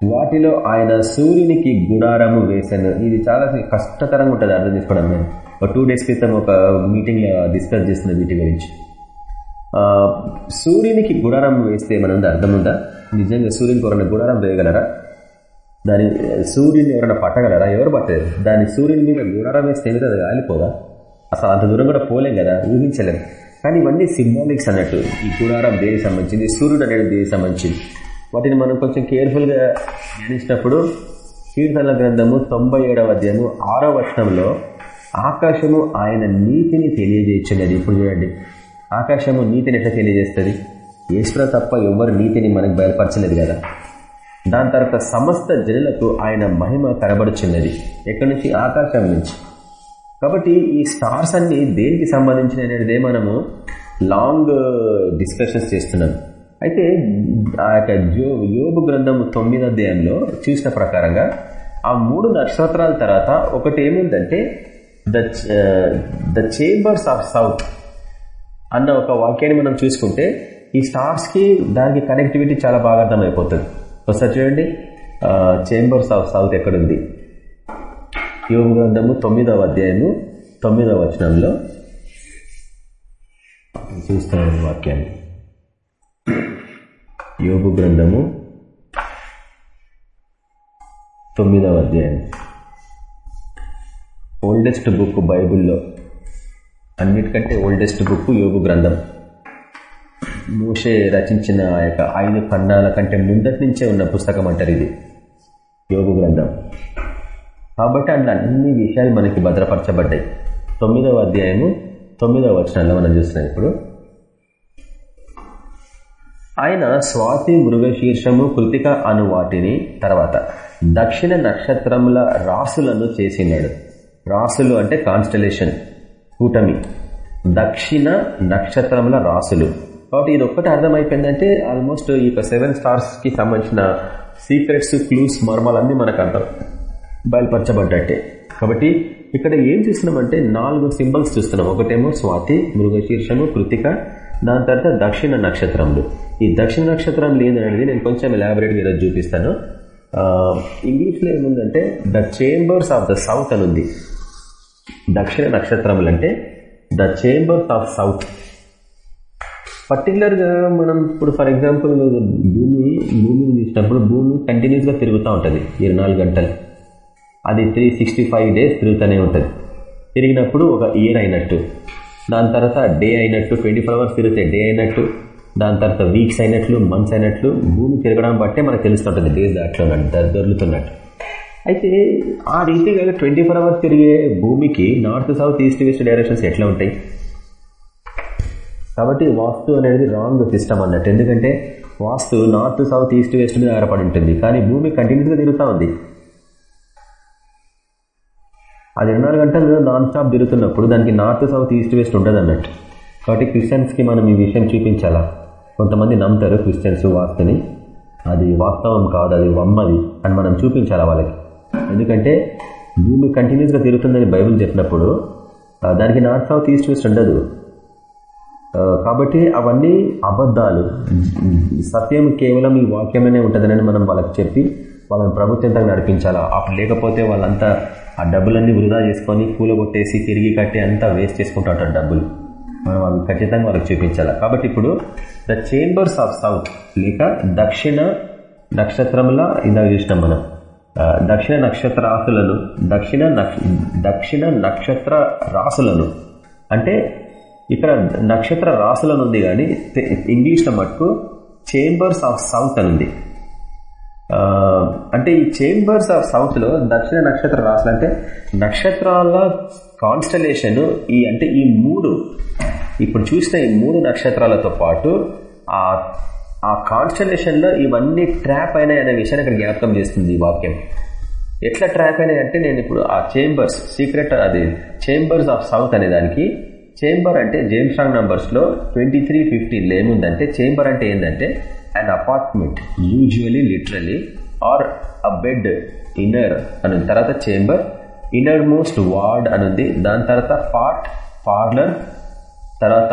వాటిలో ఆయన సూర్యునికి గుడారము వేశాను. ఇది చాలా కష్టతరంగా ఉంటుంది అర్థం చేసుకోవడం నేను. ఒక టూ డేస్ క్రితం ఒక మీటింగ్లో డిస్కస్ చేసిన వీటి గురించి. సూర్యునికి గుడారం వేస్తే మనం అర్థం ఉందా? నిజంగా సూర్యునికి ఎవరైనా గుడారం వేయగలరా? దాని సూర్యుని ఎవరైనా పట్టగలరా? ఎవరు పట్టలేరు? దాని సూర్యుని మీద గుడారం వేస్తే ఏమిటో అది కాలిపోదా? అసలు అంత దూరం కూడా పోలేం కదా ఊహించలేం. కానీ ఇవన్నీ సింబాలిక్స్ అన్నట్టు. ఈ గుడారం దేనికి సంబంధించింది? సూర్యుడు అనేది దేనికి సంబంధించింది? వాటిని మనం కొంచెం కేర్ఫుల్గా ధ్యానించినప్పుడు కీర్తన గ్రంథము తొంభై ఏడవ అధ్యాయము ఆరో వర్షంలో ఆకాశము ఆయన నీతిని తెలియజేయచ్చున్నది ఇప్పుడు చూడండి. ఆకాశము నీతిని ఎట్లా తెలియజేస్తుంది? ఈశ్వర తప్ప ఎవరు నీతిని మనకు బయలుపరచలేదు కదా. దాని తర్వాత సమస్త జనులకు ఆయన మహిమ కనబడుచున్నది. ఎక్కడి నుంచి? ఆకాశం నుంచి. కాబట్టి ఈ స్టార్స్ అన్ని దేనికి సంబంధించిన అనేది మనము లాంగ్ డిస్కషన్స్ చేస్తున్నాం. అయితే ఆ యొక్క జో యోగు గ్రంథం తొమ్మిదో అధ్యాయంలో చూసిన ప్రకారంగా ఆ మూడు నక్షత్రాల తర్వాత ఒకటి ఏముందంటే the the chambers of south అన్న ఒక వాక్యాన్ని మనం చూసుకుంటే ఈ స్టార్స్కి దానికి కనెక్టివిటీ చాలా బాగా అర్థమైపోతుంది. ఒకసారి చూడండి. చేంబర్స్ ఆఫ్ సౌత్ ఎక్కడుంది? యోగ గ్రంథము తొమ్మిదవ అధ్యాయము తొమ్మిదవ వచనంలో చూస్తున్నాను వాక్యాన్ని. యోగు గ్రంథము తొమ్మిదవ అధ్యాయం ఓల్డెస్ట్ బుక్ బైబుల్లో అన్నిటికంటే ఓల్డెస్ట్ బుక్ యోగు గ్రంథం. మూషే రచించిన ఆ యొక్క ఐదు ఖండాల కంటే ముందటి నుంచే ఉన్న పుస్తకం అంటారు ఇది. యోగు గ్రంథం. కాబట్టి అందులో అన్ని విషయాలు మనకి భద్రపరచబడ్డాయి. తొమ్మిదవ అధ్యాయము తొమ్మిదవ వచనాల్లో మనం చూస్తున్నాం ఇప్పుడు. ఆయన స్వాతి మృగశీర్షము కృతిక అను వాటిని తర్వాత దక్షిణ నక్షత్రముల రాసులను చేసినాడు. రాసులు అంటే కాన్స్టలేషన్ కూటమి. దక్షిణ నక్షత్రముల రాసులు. కాబట్టి ఇది ఒక్కటి అర్థమైపోయిందంటే ఆల్మోస్ట్ ఈ సెవెన్ స్టార్స్కి సంబంధించిన సీక్రెట్స్ క్లూస్ మర్మాలన్నీ మనకు అర్థం బయలుపరచబడ్డట్టే కాబట్టి ఇక్కడ ఏం చూస్తున్నామంటే నాలుగు సింబల్స్ చూస్తున్నాం. ఒకటేమో స్వాతి మృగశీర్షము కృతిక దాని తర్వాత దక్షిణ నక్షత్రములు. ఈ దక్షిణ నక్షత్రం లేదనేది నేను కొంచెం ఎలాబరేట్గా ఈరోజు చూపిస్తాను. ఇంగ్లీష్లో ఏముందంటే the chambers of the south అని ఉంది. దక్షిణ నక్షత్రములు అంటే ద చేంబర్స్ ఆఫ్ సౌత్ పర్టికులర్గా మనం ఇప్పుడు ఫర్ ఎగ్జాంపుల్ భూమి భూమిని తీసినప్పుడు భూమి కంటిన్యూస్గా తిరుగుతూ ఉంటుంది. ఇరవై గంటలు. అది త్రీ సిక్స్టీ ఫైవ్ డేస్ తిరుగుతూనే ఉంటుంది. తిరిగినప్పుడు ఒక ఇయర్ అయినట్టు. దాని తర్వాత డే అయినట్టు ట్వంటీ ఫోర్ అవర్స్ తిరిగితే డే అయినట్టు. దాని తర్వాత వీక్స్ అయినట్లు మంత్స్ అయినట్లు భూమి తిరగడం బట్టే మనకు తెలుస్తుంటుంది డేస్ దాంట్లో దొరుకుతున్నట్టు అయితే ఆ రీతిగా ట్వంటీ ఫోర్ అవర్స్ తిరిగే భూమికి north south east west directions ఎట్లా ఉంటాయి? కాబట్టి వాస్తు అనేది రాంగ్ సిస్టమ్ అన్నట్టు. ఎందుకంటే vastu north south east west మీద ఆధారపడి ఉంటుంది. కానీ భూమి కంటిన్యూస్గా తిరుగుతూ ఉంది. అది ఇరవై గంటలు నాన్ స్టాప్ తిరుగుతున్నప్పుడు దానికి నార్త్ సౌత్ ఈస్ట్ వెస్ట్ ఉండదు అన్నట్టు కాబట్టి క్రిస్టియన్స్కి మనం ఈ విషయం చూపించాలా? కొంతమంది నమ్ముతారు క్రిస్టియన్స్ వాస్తుని. అది వాస్తవం కాదు అది వమ్మది అని మనం చూపించాలా వాళ్ళకి? ఎందుకంటే భూమి కంటిన్యూస్గా తిరుగుతుందని బైబుల్ చెప్పినప్పుడు దానికి నార్త్ సౌత్ ఈస్ట్ వెస్ట్ ఉండదు. కాబట్టి అవన్నీ అబద్ధాలు. సత్యం కేవలం ఈ వాక్యమనే ఉంటుందని మనం వాళ్ళకి చెప్పి వాళ్ళని ప్రభుత్వంతో నడిపించాలా? అప్పుడు లేకపోతే వాళ్ళంతా ఆ డబ్బులన్నీ వృధా చేసుకొని కూలగొట్టేసి తిరిగి కట్టి అంతా వేస్ట్ చేసుకుంటూ ఉంటారు డబ్బులు. మనం అవి ఖచ్చితంగా వాళ్ళకి చూపించాలి? కాబట్టి ఇప్పుడు ద చేంబర్స్ ఆఫ్ సౌత్ లేక దక్షిణ నక్షత్రంలో ఇందాక చూసినాం మనం దక్షిణ నక్షత్ర రాసులను దక్షిణ దక్షిణ నక్షత్ర రాసులను అంటే ఇక్కడ నక్షత్ర రాసులను ఉంది కానీ ఇంగ్లీష్లో మటుకు చేంబర్స్ ఆఫ్ సౌత్ అని ఉంది అంటే ఈ చేంబర్స్ ఆఫ్ సౌత్లో దక్షిణ నక్షత్ర రాసులు అంటే నక్షత్రాల కాన్స్టలేషన్ ఈ అంటే ఈ మూడు ఇప్పుడు చూసిన ఈ మూడు నక్షత్రాలతో పాటు ఆ ఆ కాన్స్టలేషన్లో ఇవన్నీ ట్రాప్ అయినాయి అనే విషయాన్ని ఇక్కడ జ్ఞాపకం చేస్తుంది ఈ వాక్యం. ఎట్లా ట్రాప్ అయినాయి అంటే నేను ఇప్పుడు ఆ చేంబర్స్ సీక్రెట్ అది చేంబర్స్ ఆఫ్ సౌత్ అనే దానికి చేంబర్ అంటే జేమ్స్ రాంగ్ నంబర్స్లో ట్వంటీ త్రీ ఫిఫ్టీన్లో ఏముందంటే చేంబర్ అంటే ఏంటంటే and apartment usually literally or a bed inner అని తర్వాత చేంబర్ ఇన్నర్ మోస్ట్ వార్డ్ అనుంది. దాని తర్వాత పార్ట్ పార్లర్ తర్వాత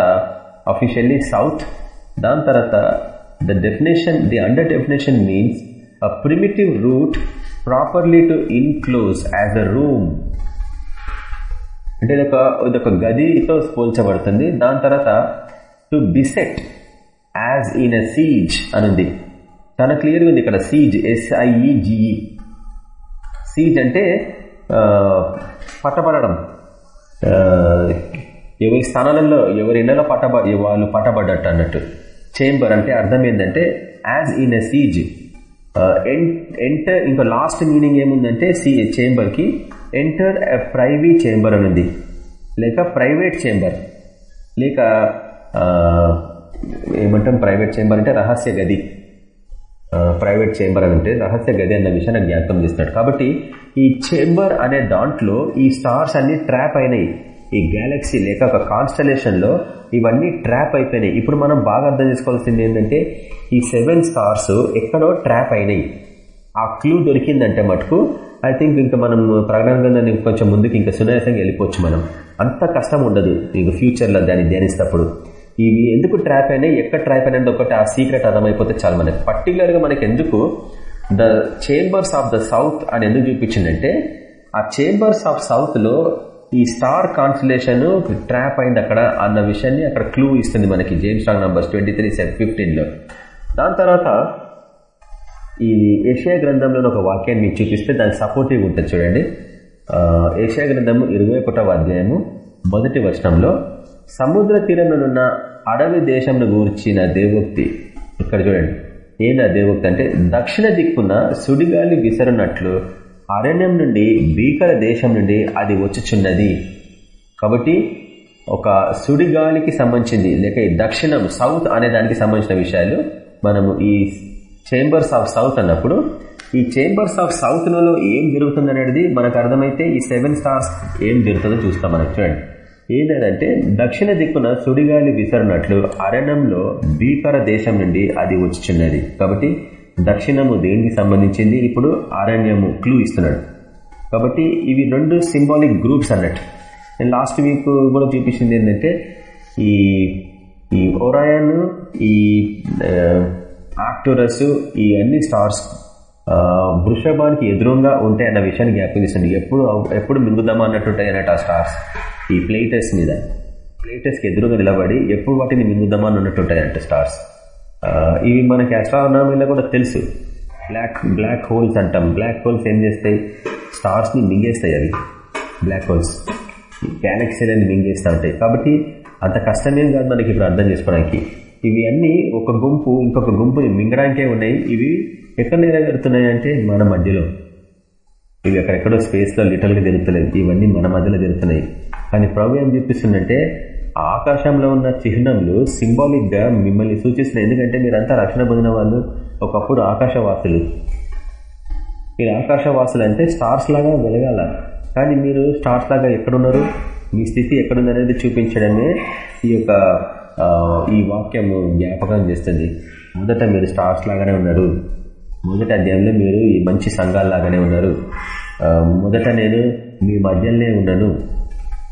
అఫీషియల్లీ సౌత్ దాని తర్వాత the definition the under definition means a primitive root properly to enclose as a room అంటే ఇదొక ఇదొక గదితో పోల్చబడుతుంది. దాని తర్వాత to beset as in a siege అనుంది చాలా క్లియర్గా ఉంది ఇక్కడ. సీజ్ ఎస్ఐఈజిఈ సీజ్ అంటే పట్టబడడం. ఎవరి స్థానాలలో ఎవరి ఇళ్ళలో పట్టబ వాళ్ళు పట్టబడ్డట్టు అన్నట్టు. చేంబర్ అంటే అర్థం ఏంటంటే as in a siege enter ఇంకా లాస్ట్ మీనింగ్ ఏముందంటే సీ చేంబర్కి ఎంటర్ ఎ ప్రైవీ చేంబర్ అని ఉంది. లేక ప్రైవేట్ చేంబర్ లేక ఏమంటాం ప్రైవేట్ చేంబర్ అంటే రహస్య గది. ప్రైవేట్ చేంబర్ అని అంటే రహస్య గది అన్న విషయాన్ని జ్ఞాపకం చేస్తున్నాడు. కాబట్టి ఈ చేంబర్ అనే దాంట్లో ఈ స్టార్స్ అన్ని ట్రాప్ అయినాయి. ఈ గ్యాలక్సీ లేక ఒక కాన్స్టలేషన్లో ఇవన్నీ ట్రాప్ అయిపోయినాయి. ఇప్పుడు మనం బాగా అర్థం చేసుకోవాల్సింది ఏంటంటే ఈ సెవెన్ స్టార్స్ ఎక్కడో ట్రాప్ అయినాయి. ఆ క్లూ దొరికిందంటే మటుకు ఐ థింక్ ఇంకా మనం ప్రకటన గ్రంథాన్ని కొంచెం ముందుకు ఇంకా సునాయాసంగా వెళ్ళిపోవచ్చు మనం. అంత కష్టం ఉండదు ఇంక ఫ్యూచర్లో దాన్ని ధ్యానిస్తప్పుడు. ఇవి ఎందుకు ట్రాప్ అయినాయి? ఎక్కడ ట్రాప్ అయినది ఒకటి ఆ సీక్రెట్ అర్థమైపోతే చాలా మనకి. పర్టికులర్గా మనకి ఎందుకు the chambers of the south అని ఎందుకు చూపించిందంటే ఆ చేంబర్స్ ఆఫ్ సౌత్లో ఈ స్టార్ కాన్సులేషన్ ట్రాప్ అయింది అక్కడ అన్న విషయాన్ని అక్కడ క్లూ ఇస్తుంది మనకి. James wrong numbers twenty three seven ఫిఫ్టీన్లో దాని తర్వాత ఈ ఏషియా గ్రంథంలో ఒక వాక్యాన్ని మీకు చూపిస్తే దానికి సపోర్టివ్ ఉంటుంది చూడండి. ఏషియా గ్రంథము ఇరవై ఒకటవ అధ్యాయము మొదటి వచనంలో సముద్ర తీరంలోనున్న అడవి దేశంలో గూర్చిన దేవోక్తి ఇక్కడ చూడండి. ఏంది ఆ దేవోక్తి అంటే దక్షిణ దిక్కున సుడిగాలి విసరనట్లు అరణ్యం నుండి భీకర దేశం నుండి అది వచ్చుచున్నది. కాబట్టి ఒక సుడిగాలికి సంబంధించింది లేక దక్షిణం సౌత్ అనే దానికి సంబంధించిన విషయాలు మనము ఈ చేంబర్స్ ఆఫ్ సౌత్ అన్నప్పుడు ఈ చేంబర్స్ ఆఫ్ సౌత్లో ఏం జరుగుతుంది అనేది మనకు అర్థమైతే ఈ సెవెన్ స్టార్స్ ఏం జరుగుతుందో చూస్తాం మనకు చూడండి. ఏంటంటే దక్షిణ దిక్కున సుడిగాలి విసరినట్లు అరణ్యంలో భీకర దేశం నుండి అది వచ్చిచున్నది. కాబట్టి దక్షిణము దేనికి సంబంధించింది? ఇప్పుడు అరణ్యము క్లూ ఇస్తున్నాడు. కాబట్టి ఇవి రెండు సింబాలిక్ గ్రూప్స్ అన్నట్టు. నేను లాస్ట్ వీక్ కూడా చూపించింది ఏంటంటే ఈ ఈ ఒరాయన్ ఈ ఆక్టోరస్ ఈ అన్ని స్టార్స్ వృషభానికి ఎదురుగా ఉంటాయి అన్న విషయాన్ని జ్ఞాపకం చేస్తుంది ఎప్పుడు ఎప్పుడు మింగుదామా అన్నట్టుంటాయి అన్నట్టు ఆ స్టార్స్. ఈ ప్లేటెస్ మీద. ప్లేటెస్కి ఎదురుగా నిలబడి ఎప్పుడు వాటిని మింగుదామా అన్నట్టుంటాయంట స్టార్స్. ఇవి మనకి అస్ట్రానమీలో కూడా తెలుసు. బ్లాక్ బ్లాక్ హోల్స్ అంటాం. బ్లాక్ హోల్స్ ఏం చేస్తాయి? స్టార్స్ని మింగేస్తాయి అవి. Black holes. గ్యాలక్సీలని మింగేస్తూ ఉంటాయి. కాబట్టి అంత కష్టమేం కాదు మనకి ఇప్పుడు అర్థం చేసుకోవడానికి. ఇవి అన్ని ఒక గుంపు ఇంకొక గుంపుని మింగడానికే ఉన్నాయి. ఇవి ఎక్కడ నెరవేరుతున్నాయి అంటే మన మధ్యలో. ఇవి అక్కడెక్కడో స్పేస్లో లిటల్గా జరుగుతలేదు ఇవన్నీ మన మధ్యలో జరుగుతున్నాయి. కానీ ప్రభు ఏం చూపిస్తుందంటే ఆకాశంలో ఉన్న చిహ్నములు సింబాలిక్గా మిమ్మల్ని సూచిస్తున్నాయి. ఎందుకంటే మీరంతా రక్షణ పొందిన వాళ్ళు ఒకప్పుడు ఆకాశవాసులు. మీరు ఆకాశవాసులు అంటే స్టార్స్ లాగా వెలగాల. కానీ మీరు స్టార్స్ లాగా ఎక్కడున్నారు? మీ స్థితి ఎక్కడుందనేది చూపించడమే ఈ యొక్క ఈ వాక్యము జ్ఞాపకం చేస్తుంది. మొదట మీరు స్టార్స్ లాగానే ఉన్నారు. మొదటి అధ్యాయంలో మీరు ఈ మంచి సంఘాలలాగానే ఉన్నారు. మొదట నేను మీ మధ్యలోనే ఉన్నాను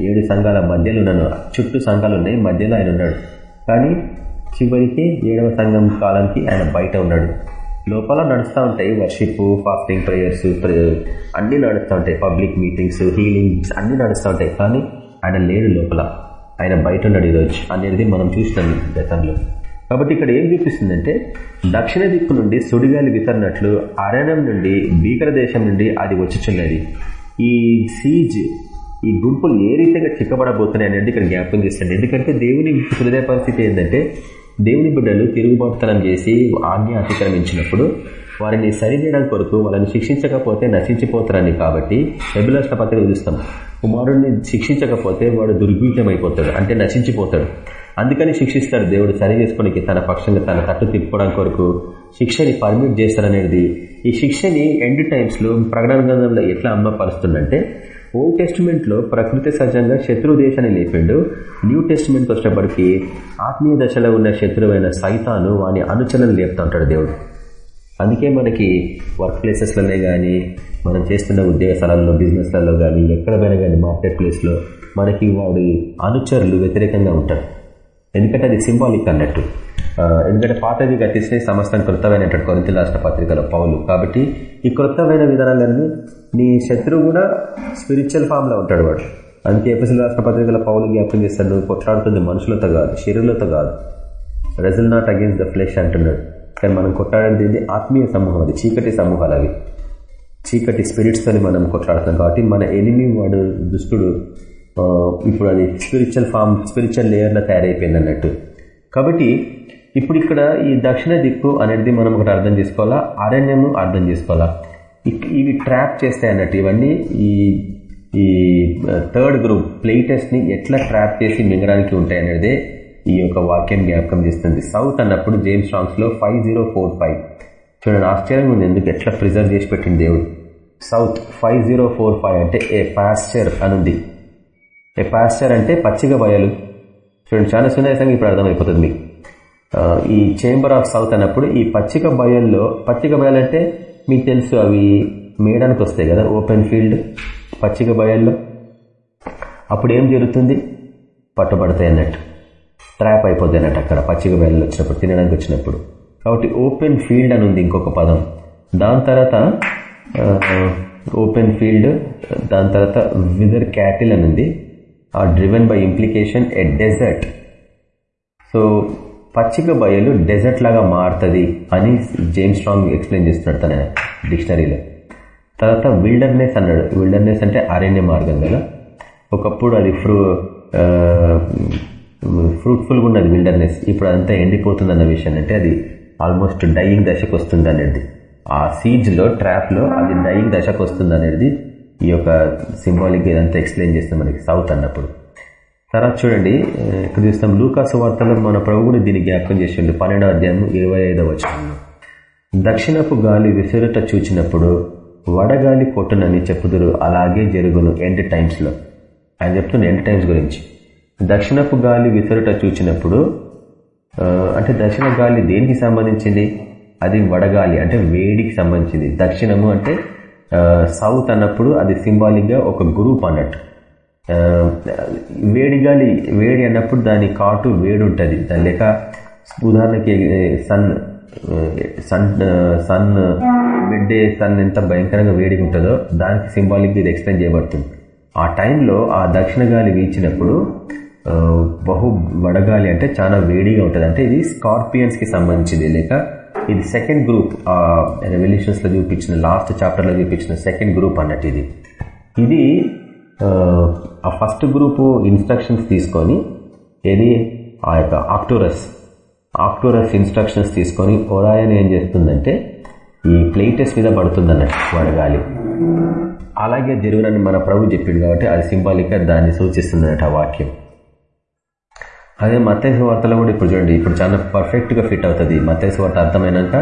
ఏడు సంఘాల మధ్యలో ఉన్నాను. చుట్టూ సంఘాలు ఉన్నాయి. మధ్యలో ఆయన ఉన్నాడు. కానీ చివరికి ఏడవ సంఘం కాలానికి ఆయన బయట ఉన్నాడు. లోపల నడుస్తూ ఉంటాయి వర్షిప్ ఫాస్టింగ్ ప్రేయర్స్ అన్నీ నడుస్తూ ఉంటాయి. పబ్లిక్ మీటింగ్స్ హీలింగ్స్ అన్నీ నడుస్తూ ఉంటాయి. కానీ ఆయన లేడు లోపల. ఆయన బయట ఉన్నాడు ఈరోజు అనేది మనం చూస్తాం గతంలో. కాబట్టి ఇక్కడ ఏం చూపిస్తుందంటే దక్షిణ దిక్కు నుండి సుడిగాలి వితరినట్లు అరణ్యం నుండి భీకర దేశం నుండి అది వచ్చిచున్నది. ఈ సీజ్ ఈ గుంపులు ఏ రీతిగా చిక్కబడబోతున్నాయి అనేది ఇక్కడ జ్ఞాపకం చేస్తాను ఎందుకంటే దేవుని హృదయ పరిస్థితి ఏంటంటే దేవుని బిడ్డలు తిరుగుబాటుతనం చేసి ఆజ్ఞ అతిక్రమించినప్పుడు వారిని సరిచేయడం కొరకు వాళ్ళని శిక్షించకపోతే నశించిపోతారని కాబట్టి రెబులర్స్ పత్రిక చూస్తాం. కుమారుడిని శిక్షించకపోతే వాడు దుర్భీటమైపోతాడు అంటే నశించిపోతాడు. అందుకని శిక్షిస్తాడు దేవుడు సరి చేసుకోనికి తన పక్షంగా తన తట్టు తిప్పుకోవడానికి కొరకు శిక్షని పర్మిట్ చేస్తారనేది ఈ శిక్షని ఎండ్ టైమ్స్లో ప్రకటన గ్రంథంలో ఎట్లా అమ్మపరుస్తుందంటే ఓల్డ్ టెస్ట్మెంట్లో ప్రకృతి సహజంగా శత్రు దేశాన్ని లేపిండు. న్యూ టెస్టిమెంట్ వచ్చినప్పటికీ ఆత్మీయ దశలో ఉన్న శత్రువైన సైతాను వాని అనుచరణ లేపుతా ఉంటాడు దేవుడు. అందుకే మనకి వర్క్ ప్లేసెస్లోనే కానీ మనం చేస్తున్న ఉద్యోగ స్థలాల్లో బిజినెస్లలో కానీ ఎక్కడ పోయినా కానీ మార్కెట్ ప్లేస్లో మనకి వాడి అనుచరులు వ్యతిరేకంగా ఉంటారు. ఎందుకంటే అది సింబాలిక్ అన్నట్టు. ఎందుకంటే పాతవి గతిస్తే సమస్తం కృతమైనటువంటి కొరింత రాష్ట్ర పత్రికలో పౌలు. కాబట్టి ఈ కృతమైన విధానాలన్నీ నీ శత్రువు కూడా స్పిరిచువల్ ఫామ్లో ఉంటాడు వాడు. అందుకే ఎపిసిల్ రాష్ట్ర పత్రికల పౌలు జ్ఞాపకం చేస్తాడు నువ్వు కొట్లాడుతుంది మనుషులతో కాదు శరీరులతో కాదు. Wrestle not against the flesh అంటున్నాడు. కానీ మనం కొట్లాడేది ఆత్మీయ సమూహం అది. చీకటి సమూహాలు అవి. చీకటి స్పిరిట్స్తో మనం కొట్లాడుతాం కాబట్టి మన ఎనిమి వాడు దుష్టుడు ఇప్పుడు అది స్పిరిచువల్ ఫామ్ స్పిరిచువల్ లేయర్లో తయారైపోయింది అన్నట్టు. కాబట్టి ఇప్పుడు ఇక్కడ ఈ దక్షిణ దిక్కు అనేది మనం ఒకటి అర్థం చేసుకోవాలా? అరణ్యము అర్థం చేసుకోవాలా? ఇవి ట్రాప్ చేస్తాయి అన్నట్టు. ఇవన్నీ ఈ ఈ థర్డ్ గ్రూప్ ప్లేటెస్ట్ ఎట్లా ట్రాప్ చేసి మింగడానికి ఉంటాయి అనేది ఈ యొక్క వాక్యం జ్ఞాపకం చేస్తుంది. సౌత్ అన్నప్పుడు జేమ్స్ స్ట్రాంగ్స్లో ఫైవ్ జీరో ఫోర్ ఫైవ్. చూడండి ఆశ్చర్యం ఉంది. ఎందుకు ఎట్లా ప్రిజర్వ్ చేసి పెట్టింది దేవుడు? South five zero four five అంటే ఏ పాస్చర్ అనుంది. ఏ పాస్చర్ అంటే పచ్చిక బయలు. చూడండి చాలా సున్యాసంగా ఇప్పుడు అర్థమైపోతుంది మీకు. ఈ చేంబర్ ఆఫ్ సౌత్ అన్నప్పుడు ఈ పచ్చిక బయల్లో పచ్చిక బయలు అంటే మీకు తెలుసు అవి మేడానికి వస్తాయి కదా ఓపెన్ ఫీల్డ్ పచ్చిక బయల్లో. అప్పుడు ఏం జరుగుతుంది? పట్టుబడతాయి అన్నట్టు. ట్రాప్ అయిపోద్ది అన్నట్టు అక్కడ. పచ్చిక బయలు వచ్చినప్పుడు తినడానికి వచ్చినప్పుడు. కాబట్టి ఓపెన్ ఫీల్డ్ అని ఉంది ఇంకొక పదం. దాని తర్వాత ఓపెన్ ఫీల్డ్ దాని తర్వాత విదర్ క్యాటిల్ అని ఉంది. ఆ driven by implication a desert so పచ్చిక బయలు డెజర్ట్ లాగా మారుతుంది అని జేమ్స్ స్ట్రాంగ్ ఎక్స్ప్లెయిన్ చేస్తున్నాడు తన డిక్షనరీలో. తర్వాత విల్డర్నెస్ అన్నాడు. విల్డర్నెస్ అంటే అరణ్య మార్గం కదా. ఒకప్పుడు అది ఫ్రూ ఫ్రూట్ఫుల్గా ఉన్నది విల్డర్నెస్ ఇప్పుడు అదంతా ఎండిపోతుంది అన్న విషయం అంటే అది ఆల్మోస్ట్ డయింగ్ దశకు వస్తుంది అనేది. ఆ సీజ్లో ట్రాప్లో అది డైయింగ్ దశకు వస్తుంది అనేది ఈ యొక్క సింబాలిక్ ఇదంతా ఎక్స్ప్లెయిన్ చేస్తాం మనకి సౌత్ అన్నప్పుడు. తర్వాత చూడండి ఇక్కడ చూస్తాం లూకాసు వార్తలో మన ప్రభు కూడా దీన్ని జ్ఞాపకం చేసిండు. పన్నెండో అధ్యాయం ఇరవై ఐదవ వచనంలో. దక్షిణపు గాలి విసిరట చూచినప్పుడు వడగాలి కొట్టునని చెప్పుదురు. అలాగే జరుగును ఎండ్ టైమ్స్లో ఆయన చెప్తున్న ఎండ్ టైమ్స్ గురించి. దక్షిణపు గాలి విసరుట చూచినప్పుడు అంటే దక్షిణ గాలి దేనికి సంబంధించింది? అది వడగాలి అంటే వేడికి సంబంధించింది. దక్షిణము అంటే సౌత్ అన్నప్పుడు అది సింబాలిక్గా ఒక గ్రూప్ అన్నట్టు. వేడి గాలి వేడి అన్నప్పుడు దాని కాటు వేడి ఉంటుంది. దాని లేక ఉదాహరణకి sun sun sun midday sun ఎంత భయంకరంగా వేడిగా ఉంటుందో దానికి సింబాలిక్ ఇది ఎక్స్ప్లెయిన్ చేయబడుతుంది. ఆ టైంలో ఆ దక్షిణ గాలి వీచినప్పుడు బహు వడగాలి అంటే చాలా వేడిగా ఉంటుంది. అంటే ఇది స్కార్పియన్స్కి సంబంధించింది. లేక ఇది సెకండ్ గ్రూప్ రెవల్యూషన్స్లో చూపించిన లాస్ట్ చాప్టర్లో చూపించిన సెకండ్ గ్రూప్ అన్నట్టు ఇది. ఇది ఆ ఫస్ట్ గ్రూప్ ఇన్స్ట్రక్షన్స్ తీసుకొని ఏది? ఆ యొక్క ఆక్టోరస్ ఆక్టోరస్ ఇన్స్ట్రక్షన్స్ తీసుకొని ఒరాయన్ ఏం చేస్తుందంటే ఈ ప్లేటెస్ మీద పడుతుంది అన్నట్టు వడగాలి. అలాగే జరుగునని మన ప్రభు చెప్పిండు కాబట్టి అది సింబాలిక్గా దాన్ని సూచిస్తుంది ఆ వాక్యం. అదే మత్స్య వార్తలో కూడా ఇప్పుడు చూడండి ఇప్పుడు చాలా పర్ఫెక్ట్గా ఫిట్ అవుతుంది. మత్స్య వార్త అర్థమైనాక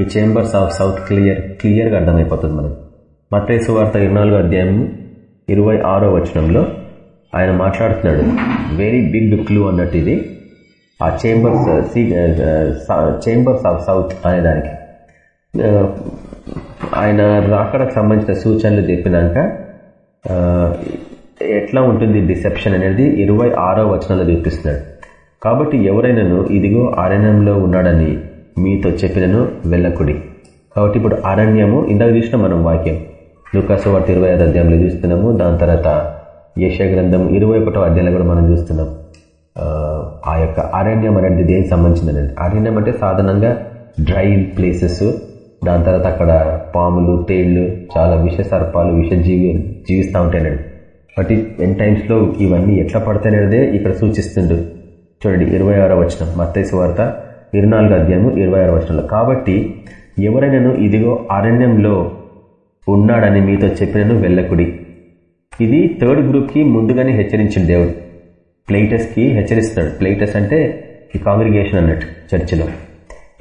ఈ చేంబర్స్ ఆఫ్ సౌత్ క్లియర్ క్లియర్గా అర్థమైపోతుంది మనకి. మత్స్య వార్త ఇరవై అధ్యాయం ఇరవై ఆరో వచనంలో ఆయన మాట్లాడుతున్నాడు. వెరీ బిగ్ క్లూ అన్నట్టు ఇది. ఆ చేంబర్స్ చేంబర్స్ ఆఫ్ సౌత్ అనే దానికి. Uh, ఆయన రాకడకు సంబంధించిన సూచనలు చెప్పినాక uh, ఎట్లా ఉంటుంది డిసెప్షన్ అనేది ఇరవై ఆరో వచనంలో చూపిస్తున్నాడు. కాబట్టి ఎవరైనాను ఇదిగో అరణ్యంలో ఉన్నాడని మీతో చెప్పినను వెళ్ళకుడి. కాబట్టి ఇప్పుడు అరణ్యము ఇందాక చూసిన మనం వాక్యం. లూకాసు వాటి ఇరవై ఐదు అధ్యాయంలో చూస్తున్నాము. దాని తర్వాత యశ గ్రంథం ఇరవై ఒకటో అధ్యాయంలో కూడా మనం చూస్తున్నాం. ఆ యొక్క అరణ్యం అనేది దేనికి సంబంధించిందండి అరణ్యం అంటే సాధారణంగా డ్రై ప్లేసెస్. దాని తర్వాత అక్కడ పాములు తేళ్ళు చాలా విష సర్పాలు విష జీవి జీవిస్తూ ఉంటాయండి బట్ ఎన్ టైమ్స్లో ఇవన్నీ ఎట్లా పడతాయనేదే ఇక్కడ సూచిస్తుండ్రు చూడండి ఇరవై ఆరో వచనం మత్తైసు వార్త ఇరవై నాలుగు అధ్యాయము ఇరవై ఆరో వచనంలో. కాబట్టి ఎవరైనాను ఇదిగో అరణ్యంలో ఉన్నాడని మీతో చెప్పినను వెళ్ళకుడి. ఇది థర్డ్ గ్రూప్కి ముందుగానే హెచ్చరించింది దేవుడు. ప్లేటస్కి హెచ్చరిస్తున్నాడు ప్లేటస్ అంటే ఈ కాంగ్రిగేషన్ అన్నట్టు చర్చిలో.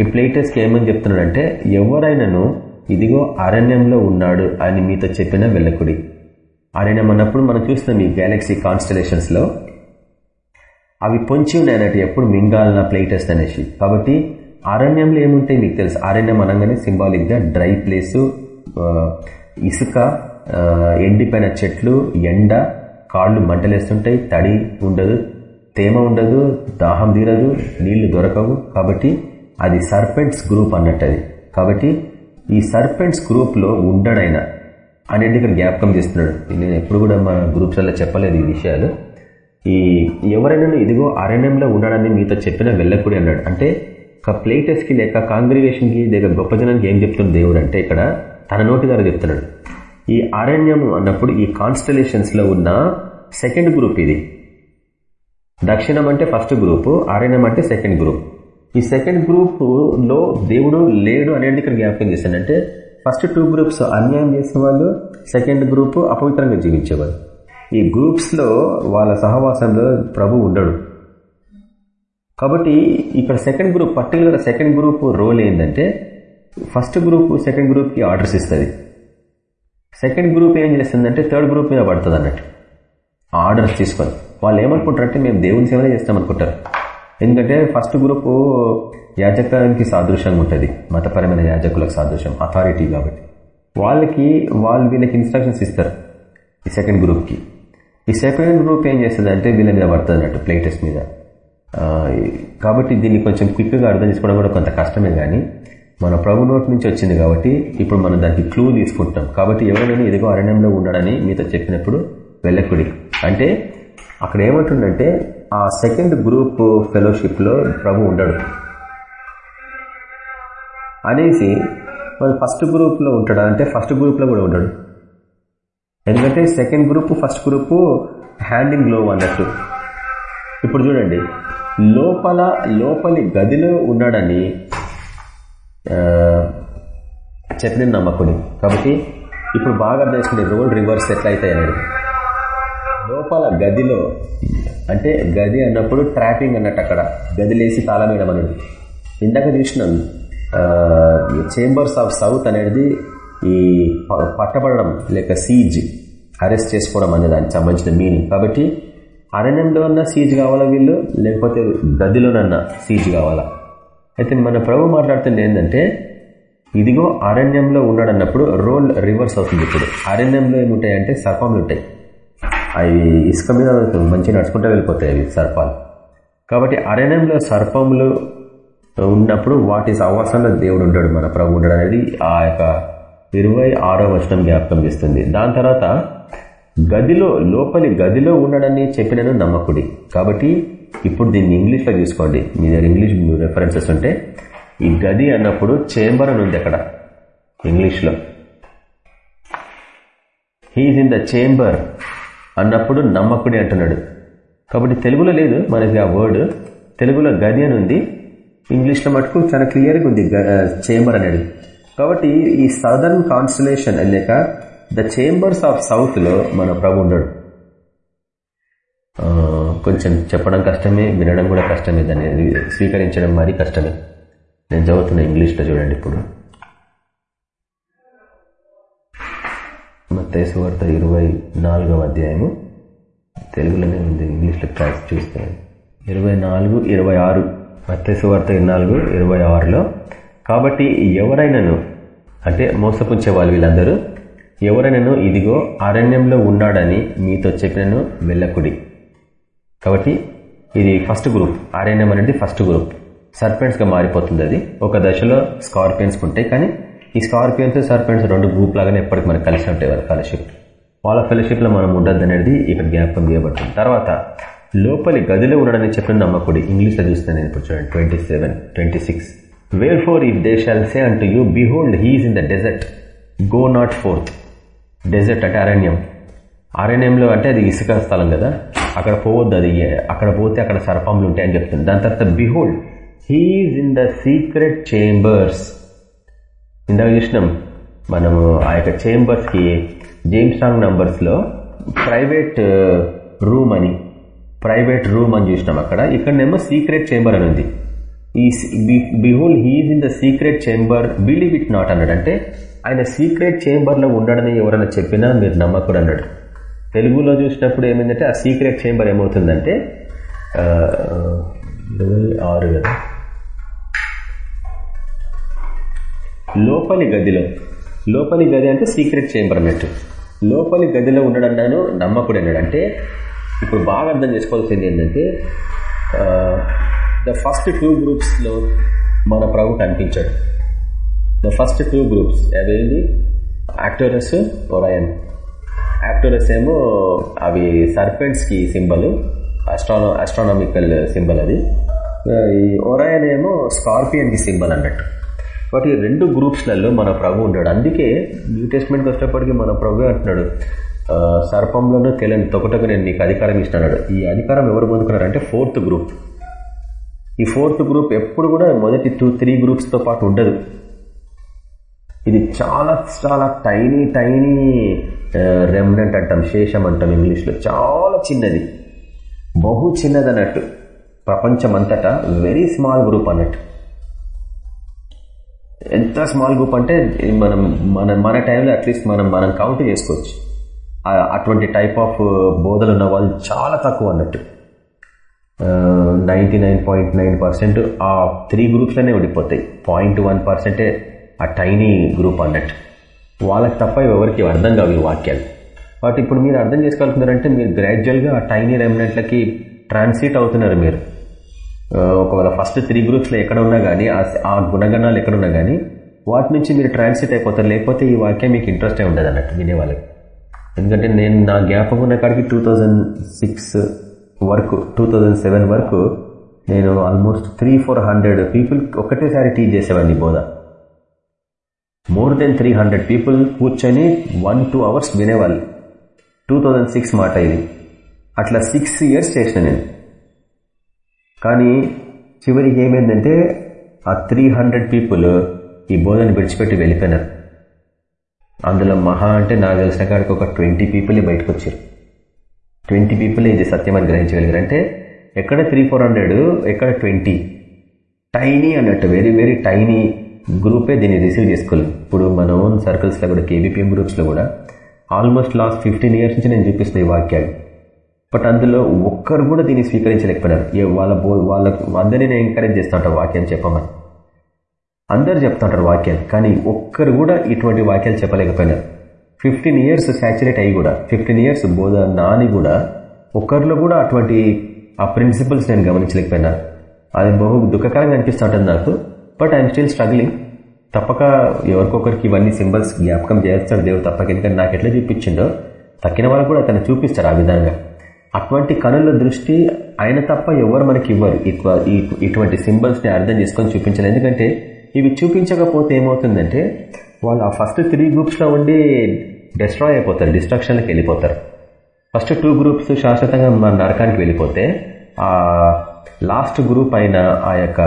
ఈ ప్లేటస్కి ఏమని చెప్తున్నాడంటే ఎవరైనాను ఇదిగో అరణ్యంలో ఉన్నాడు అని మీతో చెప్పిన వెళ్ళకుడి. అరణ్యం అన్నప్పుడు మనం చూస్తున్నాం ఈ గ్యాలక్సీ కాన్స్టలేషన్స్లో అవి పొంచి ఉన్నాయి అన్నట్టు ఎప్పుడు మింగాలన ప్లేటెస్ట్ అనేసి. కాబట్టి అరణ్యంలో ఏముంటాయి మీకు తెలుసు. అరణ్యం అనగానే సింబాలిక్గా డ్రై ప్లేసు ఇసుక ఎండిపోయిన చెట్లు ఎండ కాళ్ళు మంటలేస్తుంటాయి తడి ఉండదు తేమ ఉండదు దాహం తీరదు నీళ్ళు దొరకవు. కాబట్టి అది సర్పెంట్స్ గ్రూప్ అన్నట్టు కాబట్టి ఈ సర్పెంట్స్ గ్రూప్లో ఉండడైనా అనేది ఇక్కడ జ్ఞాపకం చేస్తున్నాడు? నేను ఎప్పుడు కూడా మన గ్రూప్స్లో చెప్పలేదు ఈ విషయాలు. ఈ ఎవరైనా ఇదిగో అరణ్యంలో ఉండడాన్ని మీతో చెప్పిన వెళ్ళకూడదు అన్నాడు. అంటే ఒక ప్లేటెస్కి లేక కాంగ్రిగేషన్కి లేక గొప్ప జనానికి ఏం చెప్తున్న దేవుడు అంటే ఇక్కడ తన నోటి ద్వారా చెప్తున్నాడు. ఈ అరణ్యము అన్నప్పుడు ఈ కాన్స్టలేషన్స్లో ఉన్న సెకండ్ గ్రూప్ ఇది. దక్షిణం అంటే ఫస్ట్ గ్రూప్ అరణ్యం అంటే సెకండ్ గ్రూప్ ఈ సెకండ్ గ్రూప్లో దేవుడు లేడు అనేది ఇక్కడ జ్ఞాపకం చేశాడు. అంటే ఫస్ట్ టూ గ్రూప్స్ అన్యాయం చేసేవాళ్ళు సెకండ్ గ్రూప్ అపవిత్రంగా జీవించేవాళ్ళు. ఈ గ్రూప్స్లో వాళ్ళ సహవాసంలో ప్రభు ఉండడు. కాబట్టి ఇక్కడ second group particular second group role ఏంటంటే ఫస్ట్ గ్రూప్ సెకండ్ గ్రూప్కి ఆర్డర్స్ ఇస్తుంది. సెకండ్ గ్రూప్ ఏం చేస్తుందంటే థర్డ్ గ్రూప్ మీద పడుతుంది అన్నట్టు. ఆర్డర్స్ తీసుకొని. వాళ్ళు ఏమనుకుంటారంటే మేము దేవుని సేవనే చేస్తాం అనుకుంటారు ఎందుకంటే ఫస్ట్ గ్రూప్ యాజకానికి సాదృశ్యంగా ఉంటుంది. మతపరమైన యాజకులకు సాదృశ్యం అథారిటీ కాబట్టి. వాళ్ళకి వాళ్ళు వీళ్ళకి ఇన్స్ట్రక్షన్స్ ఇస్తారు. ఈ సెకండ్ గ్రూప్కి ఈ సెకండ్ గ్రూప్ ఏం చేస్తుంది అంటే వీళ్ళ మీద పడుతుంది అన్నట్టు ప్లేటెస్ట్ మీద. కాబట్టి దీన్ని కొంచెం క్విక్గా అర్థం చేసుకోవడం కూడా కొంత కష్టమే కానీ మన ప్రభు నోటి నుంచి వచ్చింది కాబట్టి ఇప్పుడు మనం దానికి క్లూ తీసుకుంటాం. కాబట్టి ఎవరైనా ఎదుగో అరణ్యంలో ఉన్నాడని మీతో చెప్పినప్పుడు వెళ్ళకుడి. అంటే అక్కడ ఏమంటుండంటే ఆ సెకండ్ గ్రూప్ ఫెలోషిప్లో ప్రభు ఉండడు. అనేసి మరి ఫస్ట్ గ్రూప్లో ఉంటాడా అంటే ఫస్ట్ గ్రూప్లో కూడా ఉండడు. ఎందుకంటే second group first group hand in glove అన్నట్టు. ఇప్పుడు చూడండి. లోపల లోపలి గదిలో ఉన్నాడని చెప్పిన నమ్మకుని. కాబట్టి ఇప్పుడు బాగా అర్థం చేసుకునే రోల్ రివర్స్ ఎట్లా అవుతాయి లోపల గదిలో అంటే గది అన్నప్పుడు ట్రాపింగ్ అన్నట్టు అక్కడ. గదిలేసి తాళం వేయడం అనేది. ఇందాక చూసినాం చేంబర్స్ ఆఫ్ సౌత్ అనేది ఈ పట్టబడడం లేక సీజ్ అరెస్ట్ చేసుకోవడం అనే దానికి సంబంధించిన మీనింగ్ కాబట్టి అరణ్యంలో అన్న సీజ్ కావాలా వీళ్ళు? లేకపోతే గదిలోనన్నా సీజ్ కావాలా? అయితే మన ప్రభు మాట్లాడుతుంది ఏంటంటే ఇదిగో అరణ్యంలో ఉన్నాడన్నప్పుడు రోల్ రివర్స్ అవుతుంది ఇప్పుడు. అరణ్యంలో ఏముంటాయంటే సర్పములు ఉంటాయి. అవి ఇసుక మీద మంచిగా నడుచుకుంటూ వెళ్ళిపోతాయి అవి సర్పాలు. కాబట్టి అరణ్యంలో సర్పములు ఉన్నప్పుడు వాటి సవాసంలో దేవుడు ఉంటాడు. మన ప్రభు ఉండడం అనేది ఆ యొక్క ఇరవై ఆరో వచనం జ్ఞాపకం చేస్తుంది. దాని తర్వాత గదిలో లోపలి గదిలో ఉండడని చెప్పినను నమ్మకుడి. కాబట్టి ఇప్పుడు దీన్ని ఇంగ్లీష్లో చూసుకోండి మీ దగ్గర ఇంగ్లీష్ రెఫరెన్సెస్ ఉంటే ఈ గది అన్నప్పుడు చేంబర్ అని ఉంది అక్కడ ఇంగ్లీష్లో. హీఈస్ ఇన్ ద చేంబర్ అన్నప్పుడు నమ్మకుడి అంటున్నాడు. కాబట్టి తెలుగులో లేదు మనకి ఆ వర్డ్ తెలుగులో గది అని ఉంది ఇంగ్లీష్లో మటుకు చాలా క్లియర్గా ఉంది చేంబర్ అనేది. కాబట్టి ఈ సదర్న్ కాన్స్టలేషన్ అనేక ద చేంబర్స్ ఆఫ్ సౌత్లో మన ప్రభు ఉండడు. కొంచెం చెప్పడం కష్టమే వినడం కూడా కష్టమే. దాన్ని స్వీకరించడం మరీ కష్టమే. నేను చదువుతున్న ఇంగ్లీష్లో చూడండి ఇప్పుడు. మత్తైసు వార్త ఇరవై నాలుగవ అధ్యాయము. తెలుగులోనే ఉంది ఇంగ్లీష్లో క్లాస్ చూస్తే. ఇరవై నాలుగు ఇరవై ఆరు. మత్తైసు వార్త నాలుగు ఇరవై ఆరులో కాబట్టి ఎవరైనాను అంటే మోసపుంచే వాళ్ళు వీళ్ళందరూ ఎవరైనాను ఇదిగో అరణ్యంలో ఉన్నాడని మీతో చెప్పినను వెళ్ళకుడి. కాబట్టి ఇది ఫస్ట్ గ్రూప్ అరణ్యం అనేది ఫస్ట్ గ్రూప్. సర్పెంట్స్గా మారిపోతుంది అది. ఒక దశలో స్కార్పియన్స్ ఉంటాయి కానీ ఈ స్కార్పియన్స్ సర్పెంట్స్ రెండు గ్రూప్ లాగానే ఎప్పటికి మనకు కలిసి ఉంటాయి వాళ్ళ ఫెలోషిప్. వాళ్ళ ఫెలోషిప్లో మనం ఉండద్దు అనేది ఇక్కడ జ్ఞాపకం చేయబడుతుంది. తర్వాత లోపలి గదిలో ఉండడని చెప్పిన నమ్మకుడి ఇంగ్లీష్లో చూస్తాను నేను ఇప్పుడు చూడండి twenty seven twenty six. Wherefore if they shall say అంటూ you behold he's in the desert go not forth desert అంటే అరణ్యం. అరణ్యంలో అంటే అది ఇసుక స్థలం కదా? అక్కడ పోవద్దు అది. అక్కడ పోతే అక్కడ సర్పంలు ఉంటాయని చెప్తుంది. దాని తర్వాత behold he is in the secret chambers ఇందాక చూసినాం మనము ఆ యొక్క చేంబర్స్కి జేమ్స్ స్ట్రాంగ్ నంబర్స్లో ప్రైవేట్ రూమ్ అని. ప్రైవేట్ రూమ్ అని చూసినాం అక్కడ. ఇక్కడనేమో సీక్రెట్ చేంబర్ అని ఉంది. ఈ behold he's in the secret chamber believe it not అన్నాడు. అంటే ఆయన సీక్రెట్ చేంబర్లో ఉండడని ఎవరైనా చెప్పినా మీరు నమ్మకుడు అన్నాడు. తెలుగులో చూసినప్పుడు ఏమైందంటే ఆ సీక్రెట్ చేంబర్ ఏమవుతుందంటే ఆరు కదా? లోపలి గదిలో లోపలి గది అంటే సీక్రెట్ చేంబర్ అన్నట్టు. లోపలి గదిలో ఉండడన్నాను నమ్మకుడు అన్నాడు. అంటే ఇప్పుడు బాగా అర్థం చేసుకోవాల్సింది ఏంటంటే ద ఫస్ట్ టూ గ్రూప్స్లో మన ప్రభు కనిపించాడు. ద ఫస్ట్ టూ గ్రూప్స్ అదేంది యాక్టోరస్ ఒరాయన్ యాక్టోరస్ ఏమో అవి సర్పెంట్స్కి సింబల్ అస్ట్రానో అస్ట్రానామికల్ సింబల్ అది. ఈ ఒరాయన్ ఏమో స్కార్పియన్కి సింబల్ అన్నట్టు. బట్ ఈ రెండు గ్రూప్స్లలో మన ప్రభు ఉన్నాడు. అందుకే న్యూ టెస్ట్మెంట్కి వచ్చేటప్పటికి మన ప్రభు అంటున్నాడు. సర్పంలోనూ తెలియని తొకటకు నేను నీకు అధికారం ఇస్తున్నాడు. ఈ అధికారం ఎవరు పొందుకున్నారంటే ఫోర్త్ గ్రూప్ ఈ ఫోర్త్ గ్రూప్ ఎప్పుడు కూడా మొదటి టూ త్రీ గ్రూప్స్తో పాటు ఉండదు. ఇది చాలా చాలా టైనీ టైనీ రెమినెంట్ అంటాం శేషం అంటాం ఇంగ్లీష్లో. చాలా చిన్నది. బహు చిన్నది అన్నట్టు ప్రపంచం అంతటా వెరీ స్మాల్ గ్రూప్ అన్నట్టు. ఎంత స్మాల్ గ్రూప్ అంటే మనం మన మన టైంలో అట్లీస్ట్ మనం మనం కౌంట్ చేసుకోవచ్చు. అటువంటి టైప్ ఆఫ్ బోధలు ఉన్న వాళ్ళు చాలా తక్కువ అన్నట్టు. Ninety nine point nine percent ఆ త్రీ గ్రూప్స్లోనే ఉండిపోతాయి పాయింట్ వన్ పర్సెంటే ఆ టైనీ గ్రూప్ అన్నట్టు. వాళ్ళకి తప్ప ఎవరికి అర్థం కావు ఈ వాక్యాలు. బట్ ఇప్పుడు మీరు అర్థం చేసుకోవాల్సిందంటే మీరు గ్రాడ్యువల్గా ఆ టైనీ రెమినెంట్లకి ట్రాన్సిట్ అవుతున్నారు మీరు. ఒకవేళ ఫస్ట్ త్రీ గ్రూప్స్లో ఎక్కడ ఉన్నా కానీ ఆ గుణగణాలు ఎక్కడున్నా కానీ వాటి నుంచి మీరు ట్రాన్సిట్ అయిపోతారు. లేకపోతే ఈ వాక్యం మీకు ఇంట్రెస్టే ఉండదు అన్నట్టు వినే వాళ్ళకి ఎందుకంటే నేను నా జ్ఞాపకం ఉన్న కాడికి టూ థౌజండ్ సిక్స్ వరకు టూ వరకు నేను almost three four hundred people ఒకటేసారి టీచ్ చేసేవాడిని బోధ. More than three hundred people కూర్చొని వన్ టూ అవర్స్ వినేవాళ్ళు. టూ మాట ఇది. అట్లా సిక్స్ ఇయర్స్ చేసిన నేను. కానీ చివరికి ఏమైందంటే ఆ త్రీ హండ్రెడ్ పీపుల్ ఈ బోధన విడిచిపెట్టి వెళ్ళిపోయినారు. అందులో మహా అంటే నాకు తెలిసిన కాడికి ఒక ట్వంటీ పీపులే బయటకు వచ్చారు. ట్వంటీ పీపుల్ ఇది సత్యం అని గ్రహించగలిగారు అంటే ఎక్కడ త్రీ ఫోర్ హండ్రెడ్ ఎక్కడ ట్వంటీ. టైనీ అన్నట్టు వెరీ వెరీ టైనీ గ్రూపే దీన్ని రిసీవ్ చేసుకోలేదు. ఇప్పుడు మన ఓన్ సర్కిల్స్లో కూడా కేబీపీఎం గ్రూప్స్లో కూడా ఆల్మోస్ట్ లాస్ట్ ఫిఫ్టీన్ ఇయర్స్ నుంచి నేను చూపిస్తున్నాయి ఈ వాక్యాలు. బట్ అందులో ఒక్కరు కూడా దీన్ని స్వీకరించలేకపోయినారు. వాళ్ళ వాళ్ళ అందరినీ నేను ఎంకరేజ్ చేస్తుంటారు వాక్యం చెప్పమని. అందరు చెప్తుంటారు వాక్యాలు కానీ ఒక్కరు కూడా ఇటువంటి వాక్యాలు చెప్పలేకపోయినారు. ఫిఫ్టీన్ ఇయర్స్ సాచురేట్ అయ్యి కూడా ఫిఫ్టీన్ ఇయర్స్ బోధ నాని కూడా ఒక్కరిలో కూడా అటువంటి ఆ ప్రిన్సిపల్స్ నేను గమనించలేకపోయినా. అది బహు దుఃఖకరంగా అనిపిస్తుంటుంది నాకు బట్ ఐఎమ్ స్టిల్ స్ట్రగ్లింగ్. తప్పక ఎవరికొకరికి ఇవన్నీ సింబల్స్ జ్ఞాపకం చేస్తాడు దేవుడు తప్పక ఎందుకంటే నాకు ఎట్లా చూపించిండో తక్కిన వాళ్ళకు కూడా అతను చూపిస్తారు ఆ విధంగా. అటువంటి కనుల దృష్టి ఆయన తప్ప ఎవరు మనకి ఇవ్వరు. ఇటువంటి సింబల్స్ని అర్థం చేసుకొని చూపించాలి ఎందుకంటే ఇవి చూపించకపోతే ఏమవుతుందంటే వాళ్ళు ఆ ఫస్ట్ త్రీ గ్రూప్స్లో ఉండి డిస్ట్రాయ్ అయిపోతారు డిస్ట్రక్షన్కి వెళ్ళిపోతారు. ఫస్ట్ టూ గ్రూప్స్ శాశ్వతంగా మన నరకానికి వెళ్ళిపోతే ఆ లాస్ట్ గ్రూప్ అయిన ఆ యొక్క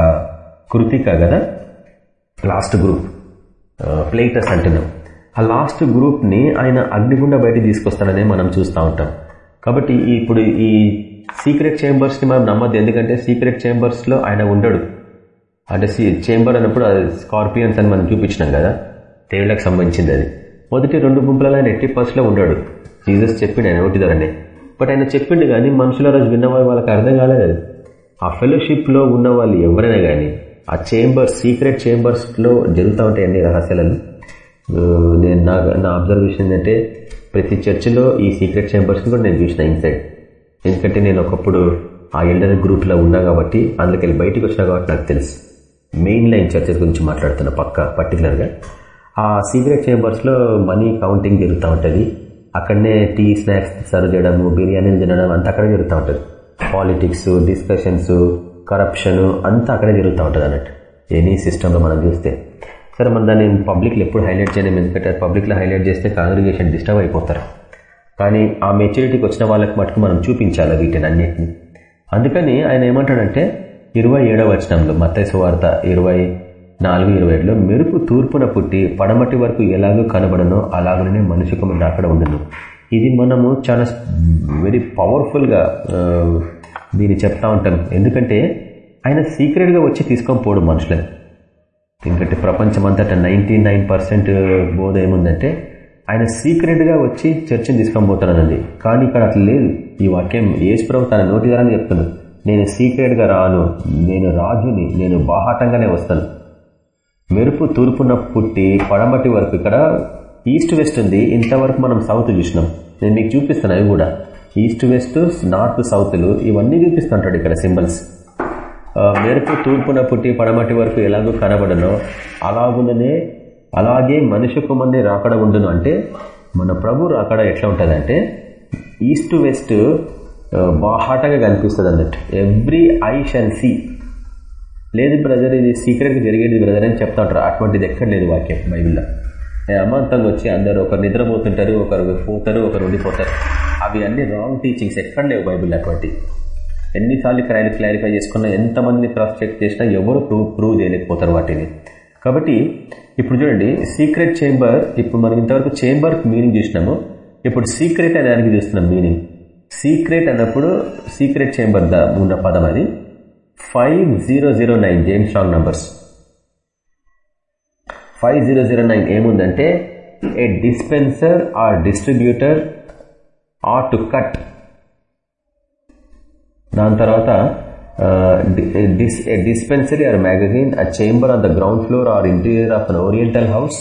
కృతిక కదా లాస్ట్ గ్రూప్ ప్లేటస్ అంటున్నాం. ఆ లాస్ట్ గ్రూప్ని ఆయన అగ్నిగుండా బయట తీసుకొస్తాడని మనం చూస్తూ ఉంటాం. కాబట్టి ఇప్పుడు ఈ సీక్రెట్ చేంబర్స్ని మనం నమ్మద్దు. ఎందుకంటే సీక్రెట్ చేంబర్స్లో ఆయన ఉండడు. అంటే చేంబర్ అన్నప్పుడు అది స్కార్పియన్స్ అని మనం చూపించినాం కదా. తేళ్ళకు సంబంధించింది అది. మొదటి రెండు గుంపులలో ఆయన ఎట్టి పర్స్లో ఉన్నాడు జీసస్ చెప్పిండు ఆయన ఒకటి ధరనే. బట్ ఆయన చెప్పిండు కానీ మనుషుల రోజు విన్నవాళ్ళు వాళ్ళకి అర్థం కాలేదు అది. ఆ ఫెలోషిప్లో ఉన్న వాళ్ళు ఎవరైనా కానీ ఆ చేంబర్స్ సీక్రెట్ చేంబర్స్లో జరుగుతూ ఉంటాయి అన్ని రహస్యాలను నేను నా నా అబ్జర్వేషన్ ఏంటంటే ప్రతి చర్చిలో ఈ సీక్రెట్ చేంబర్స్ని కూడా నేను చూసిన ఇన్సైడ్. ఎందుకంటే నేను ఒకప్పుడు ఆ ఎల్డర్ గ్రూప్లో ఉన్నా కాబట్టి అందుకెళ్ళి బయటకు వచ్చినా కాబట్టి నాకు తెలుసు. మెయిన్ లైన్ చర్చస్ గురించి మాట్లాడుతున్నా పక్క పర్టికులర్గా. ఆ సీక్రెట్ చేంబర్స్లో మనీ కౌంటింగ్ జరుగుతూ ఉంటుంది. అక్కడనే టీ స్నాక్స్ సర్వ్ చేయడము బిర్యానీలు తినడం అంతా అక్కడే జరుగుతూ ఉంటుంది. పాలిటిక్స్ డిస్కషన్స్ కరప్షన్ అంతా అక్కడే జరుగుతూ ఉంటుంది అన్నట్టు. ఎనీ సిస్టంలో మనం చూస్తే. సరే మన దాన్ని పబ్లిక్లో ఎప్పుడు హైలైట్ చేయడం ఎందుకంటే పబ్లిక్లో హైలైట్ చేస్తే కాంగ్రిగేషన్ డిస్టర్బ్ అయిపోతారు. కానీ ఆ మెచ్యూరిటీకి వచ్చిన వాళ్ళకి మటుకు మనం చూపించాలి వీటిని అన్నింటినీ. అందుకని ఆయన ఏమంటాడంటే ఇరవై ఏడవ వచనంలో మత్తైసు వార్త ఇరవై నాలుగు ఇరవై ఏడులో మెరుపు తూర్పున పుట్టి పడమటి వరకు ఎలాగో కనబడనో అలాగనే మనుషుకు అక్కడ ఉండను. ఇది మనము చాలా వెరీ పవర్ఫుల్గా దీన్ని చెప్తా ఉంటాం. ఎందుకంటే ఆయన సీక్రెట్గా వచ్చి తీసుకొని పోడు మనుషులని. ఎందుకంటే ప్రపంచమంతట నైంటీ నైన్ పర్సెంట్ బోధ ఏముందంటే ఆయన సీక్రెట్గా వచ్చి చర్చను తీసుకొని పోతానన్నది. కానీ ఇక్కడ అట్లా లేదు. ఈ వాక్యం ఏసుప్రభు తన నోటి ద్వారా చెప్తున్నాను నేను సీక్రెట్గా రాను. నేను రాజుని నేను బాహాటంగానే వస్తాను. మెరుపు తూర్పున పుట్టి పడమటి వరకు ఇక్కడ ఈస్ట్ వెస్ట్ ఉంది. ఇంతవరకు మనం సౌత్ చూసినాం. నేను మీకు చూపిస్తాను అవి కూడా. ఈస్ట్ వెస్ట్ నార్త్ సౌత్లు ఇవన్నీ చూపిస్తుంటాడు ఇక్కడ సింబల్స్. మెరుపు తూర్పున పుట్టి పడమటి వరకు ఎలాగో కనబడనో అలాగుననే అలాగే మనిషి కుమార్ని రాకడ ఉండును. అంటే మన ప్రభు రాకడ ఎట్లా ఉంటుంది అంటే ఈస్ట్ వెస్ట్ బాహాటంగా కనిపిస్తుంది అన్నట్టు ఎవ్రీ ఐ షల్ సీ లేదు బ్రదర్ ఇది సీక్రెట్గా జరిగేది బ్రదర్ అని చెప్తా ఉంటారు అటువంటిది ఎక్కడ లేదు వాక్యం బైబిల్లో. అమాంతంగా వచ్చి అందరు ఒకరు నిద్రపోతుంటారు ఒకరు పోతారు ఒకరు ఉండిపోతారు. అవి అన్ని రాంగ్ టీచింగ్స్ ఎక్కడ లేవు బైబిల్ అటువంటి ఎన్నిసార్లు క్లారి క్లారిఫై చేసుకున్నా ఎంతమందిని క్రాస్ చెక్ చేసినా ఎవరు ప్రూవ్ ప్రూవ్ చేయలేకపోతారు వాటిని. కాబట్టి ఇప్పుడు చూడండి సీక్రెట్ చేంబర్ ఇప్పుడు మనం ఇంతవరకు చేంబర్ మీనింగ్ చూసినాము. ఇప్పుడు సీక్రెట్ అనే దానికి చూస్తున్నాం మీనింగ్ సీక్రెట్ అన్నప్పుడు సీక్రెట్ చేంబర్ ద ఉన్న పదం అది. Five zero zero nine James Strong numbers. Five zero zero nine ఏముందంటే a dispenser or distributor or to cut. దాని తర్వాత dispensary or magazine a chamber on the ground floor or interior of an oriental house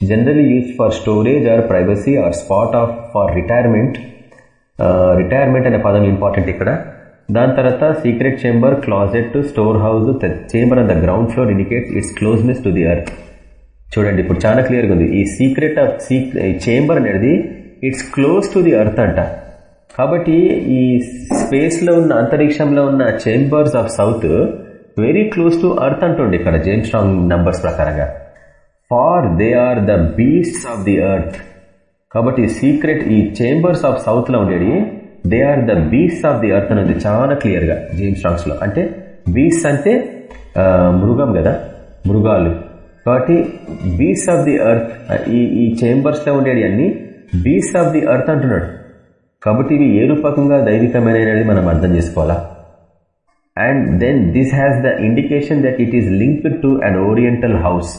generally use for storage or privacy or spot of for retirement. Retirement అనే పదం important ఇక్కడ. దాని తర్వాత secret chamber closet storehouse chamber on the ground floor indicates its closeness to the earth చూడండి ఇప్పుడు చాలా క్లియర్గా ఉంది. ఈ సీక్రెట్ ఆఫ్ చేంబర్ అనేది its close to the earth అంట. కాబట్టి ఈ స్పేస్లో ఉన్న అంతరిక్షంలో ఉన్న chambers of south very close to earth అంటుండే ఇక్కడ జేమ్ స్ట్రాంగ్ నంబర్స్ ప్రకారంగా. For they are the beasts of the earth కాబట్టి సీక్రెట్ ఈ చేంబర్స్ ఆఫ్ సౌత్లో ఉండేది they are the beasts of the earth అని చాలా క్లియర్గా జేమ్ స్ట్రాంగ్స్లో అంటే బీస్ అంటే మృగం కదా మృగాలు. కాబట్టి బీస్ ఆఫ్ ది అర్త్ ఈ ఈ చేంబర్స్లో ఉండేది అన్ని బీస్ ఆఫ్ ది అర్త్ అంటున్నాడు. కాబట్టి ఇవి ఏ రూపకంగా దైవికమైనది మనం అర్థం చేసుకోవాలా? And then this has the indication that it is linked to an oriental house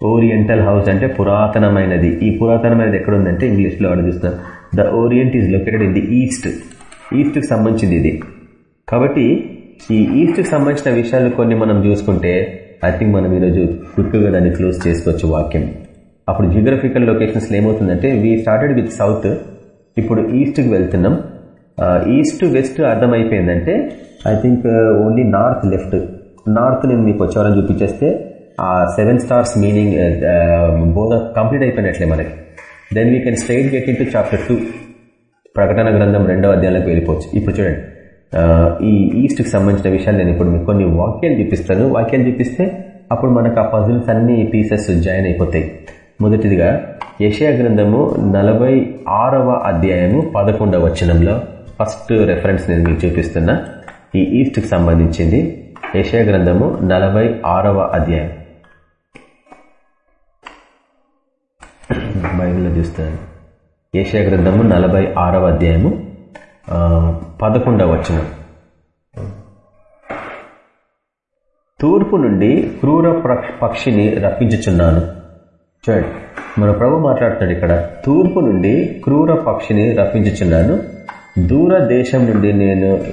oriental house అంటే పురాతనమైనది. ఈ పురాతనమైనది ఎక్కడ ఉందంటే ఇంగ్లీష్లో అక్కడ the orient is located in the east ఈస్ట్కి సంబంధించింది ఇది. కాబట్టి ఈ ఈస్ట్కి సంబంధించిన విషయాలు కొన్ని మనం చూసుకుంటే ఐ థింక్ మనం ఈరోజు క్విక్గా దాన్ని క్లోజ్ చేసుకోవచ్చు వాక్యం. అప్పుడు జియోగ్రఫికల్ లొకేషన్స్లో ఏమవుతుందంటే వీ స్టార్టెడ్ విత్ సౌత్ ఇప్పుడు ఈస్ట్కి వెళ్తున్నాం. East west అర్థమైపోయిందంటే I think only north left north నేను మీకు వచ్చేవారని చూపించేస్తే ఆ సెవెన్ స్టార్స్ మీనింగ్ బోధ కంప్లీట్ అయిపోయినట్లే మనకి. Then we can straight get in chapter two ప్రకటన గ్రంథం రెండవ అధ్యాయంలోకి వెళ్ళిపోవచ్చు. ఇప్పుడు చూడండి. ఈ ఈస్ట్కి సంబంధించిన విషయాలు నేను ఇప్పుడు మీకు కొన్ని వాక్యాలు చూపిస్తాను. వాక్యాలు చూపిస్తే అప్పుడు మనకు ఆ పజిల్స్ అన్ని పీసెస్ జాయిన్ అయిపోతాయి. మొదటిదిగా యషయా గ్రంథము నలభై ఆరవ అధ్యాయము పదకొండవ వచనంలో ఫస్ట్ రెఫరెన్స్ నేను మీకు చూపిస్తున్నా. ఈ ఈస్ట్కి సంబంధించింది యషయా గ్రంథము నలభై ఆరవ అధ్యాయం. బైబిల్లో చూస్తాను. ఏషియా గ్రంథము నలభై ఆరవ అధ్యాయము పదకొండవ వచనం. తూర్పు నుండి క్రూర పక్షిని రప్పించుచున్నాను. చూడండి మన ప్రభు మాట్లాడుతున్నాడు ఇక్కడ. తూర్పు నుండి క్రూర పక్షిని రప్పించుచున్నాను. దూర దేశం నుండి నేను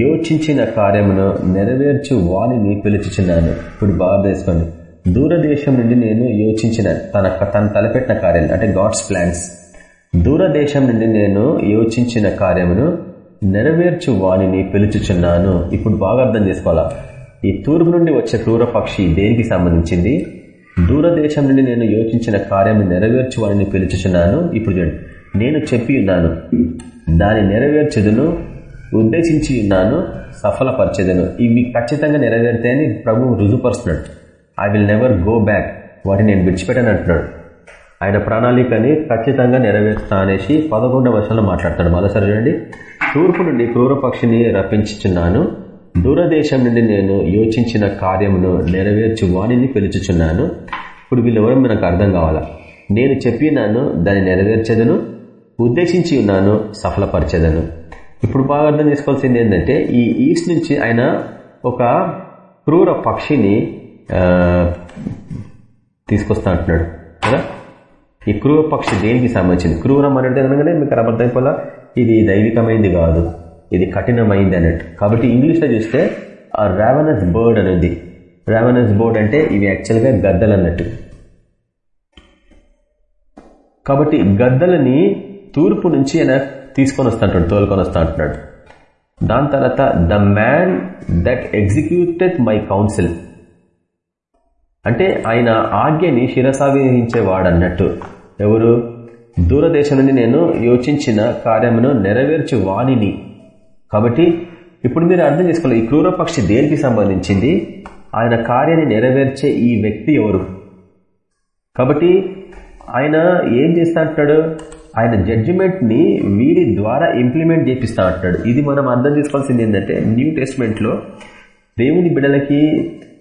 యోచించిన కార్యమును నెరవేర్చు వాణిని పిలుచుచున్నాను. ఇప్పుడు బాగా తెలుసుకోండి. దూరదేశం నుండి నేను యోచించిన తన తను తలపెట్టిన కార్యాలు అంటే గాడ్స్ ప్లాన్స్ దూరదేశం నుండి నేను యోచించిన కార్యమును నెరవేర్చు వాణిని పిలుచుచున్నాను. ఇప్పుడు బాగా అర్థం చేసుకోవాలా? ఈ తూర్పు నుండి వచ్చే క్రూర పక్షి దేనికి సంబంధించింది? దూరదేశం నుండి నేను యోచించిన కార్యం నెరవేర్చు వాణిని పిలుచుచున్నాను. ఇప్పుడు చూడండి. నేను చెప్పి ఉన్నాను దాని నెరవేర్చదును ఉద్దేశించి ఉన్నాను సఫలపరచేదను. ఇవి ఖచ్చితంగా నెరవేరుతాయని ప్రభు రుజుపరుస్తున్నాడు I will never go back వాటిని నేను విడిచిపెట్టాను అంటున్నాడు. ఆయన ప్రణాళికని ఖచ్చితంగా నెరవేరుస్తా అనేసి పదకొండవ వర్షంలో మాట్లాడతాడు. మరోసారి చూడండి. తూర్పు నుండి క్రూరపక్షిని రప్పించుచున్నాను. దూరదేశం నుండి నేను యోచించిన కార్యమును నెరవేర్చు వాణిని పిలుచుచున్నాను. ఇప్పుడు వీళ్ళెవరో మనకు అర్థం కావాలా? నేను చెప్పినాను దాన్ని నెరవేర్చేదను. ఉద్దేశించి ఉన్నాను సఫలపరిచేదను. ఇప్పుడు బాగా అర్థం చేసుకోవాల్సింది ఏంటంటే ఈ ఈస్ట్ నుంచి ఆయన ఒక క్రూర పక్షిని తీసుకొస్తా అంటున్నాడు. కదా? ఈ క్రూర పక్షి దేనికి సంబంధించింది? క్రూరం అనేది అనగానే మీకు అర్థమైపోలా ఇది దైవికమైంది కాదు. ఇది కఠినమైంది అన్నట్టు. కాబట్టి ఇంగ్లీష్లో చూస్తే ఆ రావనస్ బర్డ్ అనేది రావనస్ బర్డ్ అంటే ఇవి యాక్చువల్గా గద్దలు అన్నట్టు. కాబట్టి గద్దలని తూర్పు నుంచి ఆయన తీసుకొని వస్తా అంటాడు తోలుకొని వస్తా అంటున్నాడు. దాని తర్వాత the man that executed my counsel అంటే ఆయన ఆజ్ఞని శిరసావించేవాడు అన్నట్టు ఎవరు? దూరదేశం నుండి నేను యోచించిన కార్యమును నెరవేర్చు వాణిని. కాబట్టి ఇప్పుడు మీరు అర్థం చేసుకోవాలి ఈ క్రూరపక్షి దేనికి సంబంధించింది? ఆయన కార్యాన్ని నెరవేర్చే ఈ వ్యక్తి ఎవరు? కాబట్టి ఆయన ఏం చేస్తా అంటాడు ఆయన జడ్జిమెంట్ని వీరి ద్వారా ఇంప్లిమెంట్ చేపిస్తా అంటాడు ఇది మనం అర్థం చేసుకోవాల్సింది ఏంటంటే న్యూ టెస్ట్మెంట్లో దేవుని బిడ్డలకి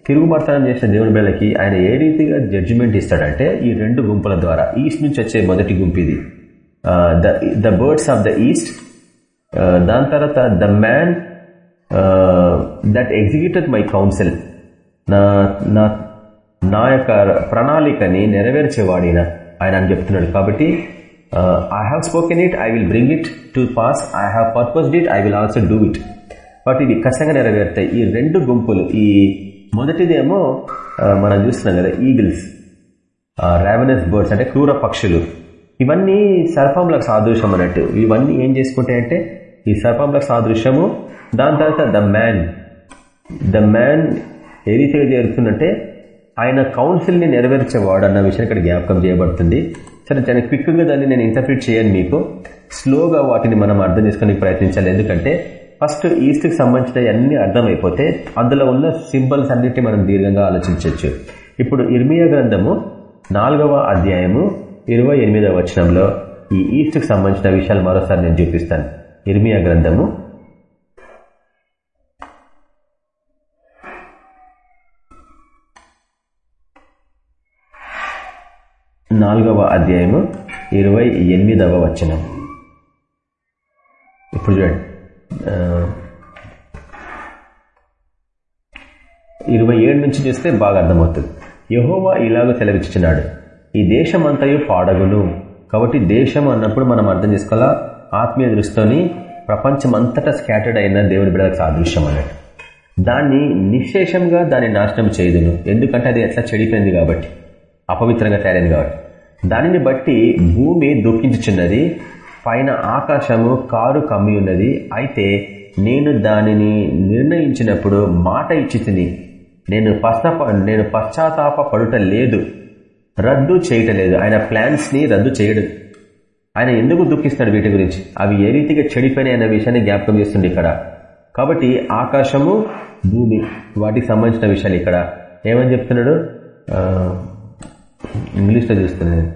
తిరుగుబడతానం చేసిన దేవుని బిడ్డలకి ఆయన ఏ రీతిగా జడ్జిమెంట్ ఇస్తాడంటే ఈ రెండు గుంపుల ద్వారా ఈస్ట్ నుంచి వచ్చే మొదటి గుంపు ఇది. The birds of the east దాని తర్వాత the man that executed my counsel నా నా నా యొక్క ప్రణాళికని నెరవేర్చేవాడిన ఆయన అని చెప్తున్నాడు. కాబట్టి I have spoken it I will bring it to pass I have purposed it I will also do it but ఇది ఖచ్చితంగా నెరవేరుతాయి. ఈ రెండు గుంపులు ఈ మొదటిదేమో మనం చూస్తున్నాం కదా ఈగిల్స్ రావెనస్ బర్డ్స్ అంటే క్రూర పక్షులు. ఇవన్నీ సర్పంలకు సాదృశ్యం అన్నట్టు. ఇవన్నీ ఏం చేసుకుంటాయంటే ఈ సర్పంలకు సాదృశ్యము దాని తర్వాత ద మ్యాన్ ద మ్యాన్ ఏ రీతిగా చేరుతుందంటే ఆయన కౌన్సిల్ని నెరవేర్చేవాడు అన్న విషయం ఇక్కడ జ్ఞాపకం చేయబడుతుంది. సరే దాని క్విక్గా దాన్ని నేను ఇంటర్ప్రిట్ చేయను మీకు. స్లోగా వాటిని మనం అర్థం చేసుకోడానికి ప్రయత్నించాలి. ఎందుకంటే ఫస్ట్ ఈస్ట్కి సంబంధించిన అన్నీ అర్థమైపోతే అందులో ఉన్న సింబల్స్ అన్నిటిని మనం దీర్ఘంగా ఆలోచించవచ్చు. ఇప్పుడు ఇర్మియా గ్రంథము నాలుగవ అధ్యాయము ఇరవై ఎనిమిదవ వచనంలో ఈ ఈస్ట్కి సంబంధించిన విషయాలు మరోసారి నేను చూపిస్తాను. ఇర్మియా గ్రంథము నాలుగవ అధ్యాయము ఇరవై ఎనిమిదవ వచనం. ఇప్పుడు చూడండి. ఇరవై ఏడు నుంచి చూస్తే బాగా అర్థమవుతుంది. యహోవా ఇలాగ సెలవిచ్చుచున్నాడు ఈ దేశం అంతయు పాడగును. కాబట్టి దేశం అన్నప్పుడు మనం అర్థం చేసుకోవాలా? ఆత్మీయ దృష్టితోని ప్రపంచం అంతటా స్కాటర్డ్ అయిన దేవుని బిడ్డలకు సాదృశ్యం అన్నట్టు. దాన్ని నిశేషంగా దాన్ని నాశనం చేయదును. ఎందుకంటే అది ఎట్లా చెడిపోయింది కాబట్టి. అపవిత్రంగా తయారైంది కాబట్టి. దానిని బట్టి భూమి దుఃఖించుచున్నది. పైన ఆకాశము కారు కమ్మి ఉన్నది. అయితే నేను దానిని నిర్ణయించినప్పుడు మాట ఇచ్చి తిని నేను పశ్చాప నేను పశ్చాత్తాప పడుట లేదు. రద్దు చేయటలేదు. ఆయన ప్లాన్స్ని రద్దు చేయడు. ఆయన ఎందుకు దుఃఖిస్తాడు వీటి గురించి? అవి ఏ రీతిగా చెడిపోయినాయి అనే విషయాన్ని జ్ఞాపకం చేస్తుంది ఇక్కడ. కాబట్టి ఆకాశము భూమి వాటికి సంబంధించిన విషయాలు ఇక్కడ. ఏమని చెప్తున్నాడు? ఇంగ్లీష్లో చూస్తున్నాను.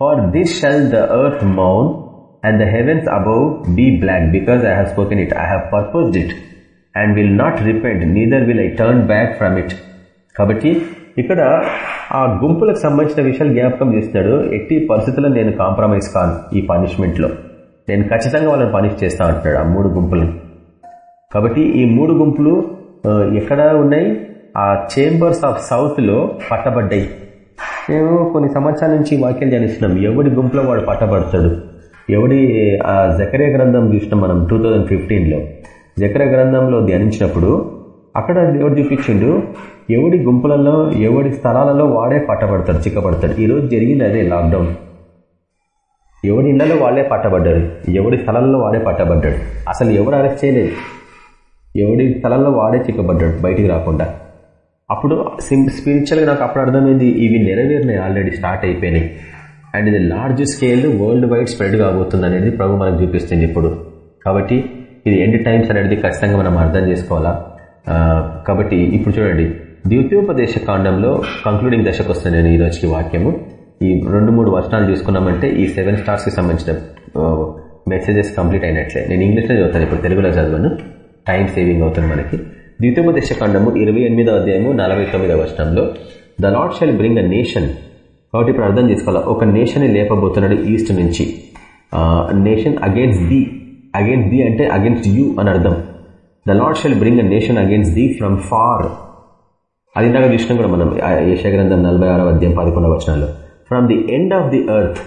For this shall the earth మౌన్ and the heavens above be black because I have spoken it I have purposed it and will not repent neither will I turn back from it కాబట్టి ఇక్కడ ఆ గుంపులకు సంబంధించిన విషయాలు జ్ఞాపకం చేస్తున్నాడు. ఎట్టి పరిస్థితుల్లో నేను కాంప్రమైజ్ కాను ఈ పనిష్మెంట్లో నేను ఖచ్చితంగా వాళ్ళని పనిష్ చేస్తా అంటున్నాడు ఆ మూడు గుంపులను. కాబట్టి ఈ మూడు గుంపులు ఎక్కడ ఉన్నాయి? ఆ చేంబర్స్ ఆఫ్ సౌత్లో పట్టబడ్డాయి. మేము కొన్ని సంవత్సరాల నుంచి వాక్యం ధ్యానిస్తున్నాం. ఎవడి గుంపులో వాడు పట్టబడతాడు? ఎవడి ఆ జకరే గ్రంథం చూసినాం మనం టూ థౌజండ్ ఫిఫ్టీన్లో జకర గ్రంథంలో ధ్యానించినప్పుడు అక్కడ ఎవడు చూపించిండు ఎవడి గుంపులలో ఎవడి స్థలాలలో వాడే పట్టబడతాడు చిక్కబడతాడు ఈరోజు జరిగింది అదే లాక్డౌన్ ఎవడి ఇళ్ళలో వాళ్ళే పట్టబడ్డారు ఎవడి స్థలంలో వాడే పట్టబడ్డాడు అసలు ఎవరు అరెస్ట్ చేయలేదు. ఎవడి స్థలంలో వాడే చిక్కబడ్డాడు బయటికి రాకుండా. అప్పుడు స్పిరిచువల్గా నాకు అప్పుడు అర్థమైంది ఇవి నెరవేరినాయి ఆల్రెడీ స్టార్ట్ అయిపోయినాయి. అండ్ ఇది large scale world wide spread కాబోతుంది అనేది ప్రభు మనకు చూపిస్తుంది ఇప్పుడు. కాబట్టి ఇది ఎండ్ టైమ్స్ అనేది ఖచ్చితంగా మనం అర్థం చేసుకోవాలా? కాబట్టి ఇప్పుడు చూడండి. ద్వితీయోపదేశ కాండంలో కంక్లూడింగ్ దశకు వస్తుంది నేను ఈరోజుకి వాక్యము. ఈ రెండు మూడు వచనాలు చూసుకున్నామంటే ఈ సెవెన్ స్టార్స్కి సంబంధించిన మెసేజెస్ కంప్లీట్ అయినట్లే. నేను ఇంగ్లీష్లో చదువుతాను ఇప్పుడు తెలుగులో చదవను. టైం సేవింగ్ అవుతుంది మనకి. ద్వితీయోపదేశ కాండము ఇరవై ఎనిమిదో అధ్యాయము నలభై తొమ్మిదో వర్షంలో the lord shall bring a nation కాబట్టి ఇప్పుడు అర్థం చేసుకోవాలి? ఒక నేషన్ లేపబోతున్నాడు ఈస్ట్ నుంచి. Nation against the against the అంటే అగేన్స్ట్ యూ అని అర్థం. The lord shall bring a nation against the from far అది ఇందాక చూసినాం కూడా మనం యశగ్రంథం నలభై ఆరో అధ్యాయం పదకొండవ వచనాలు from the end of the earth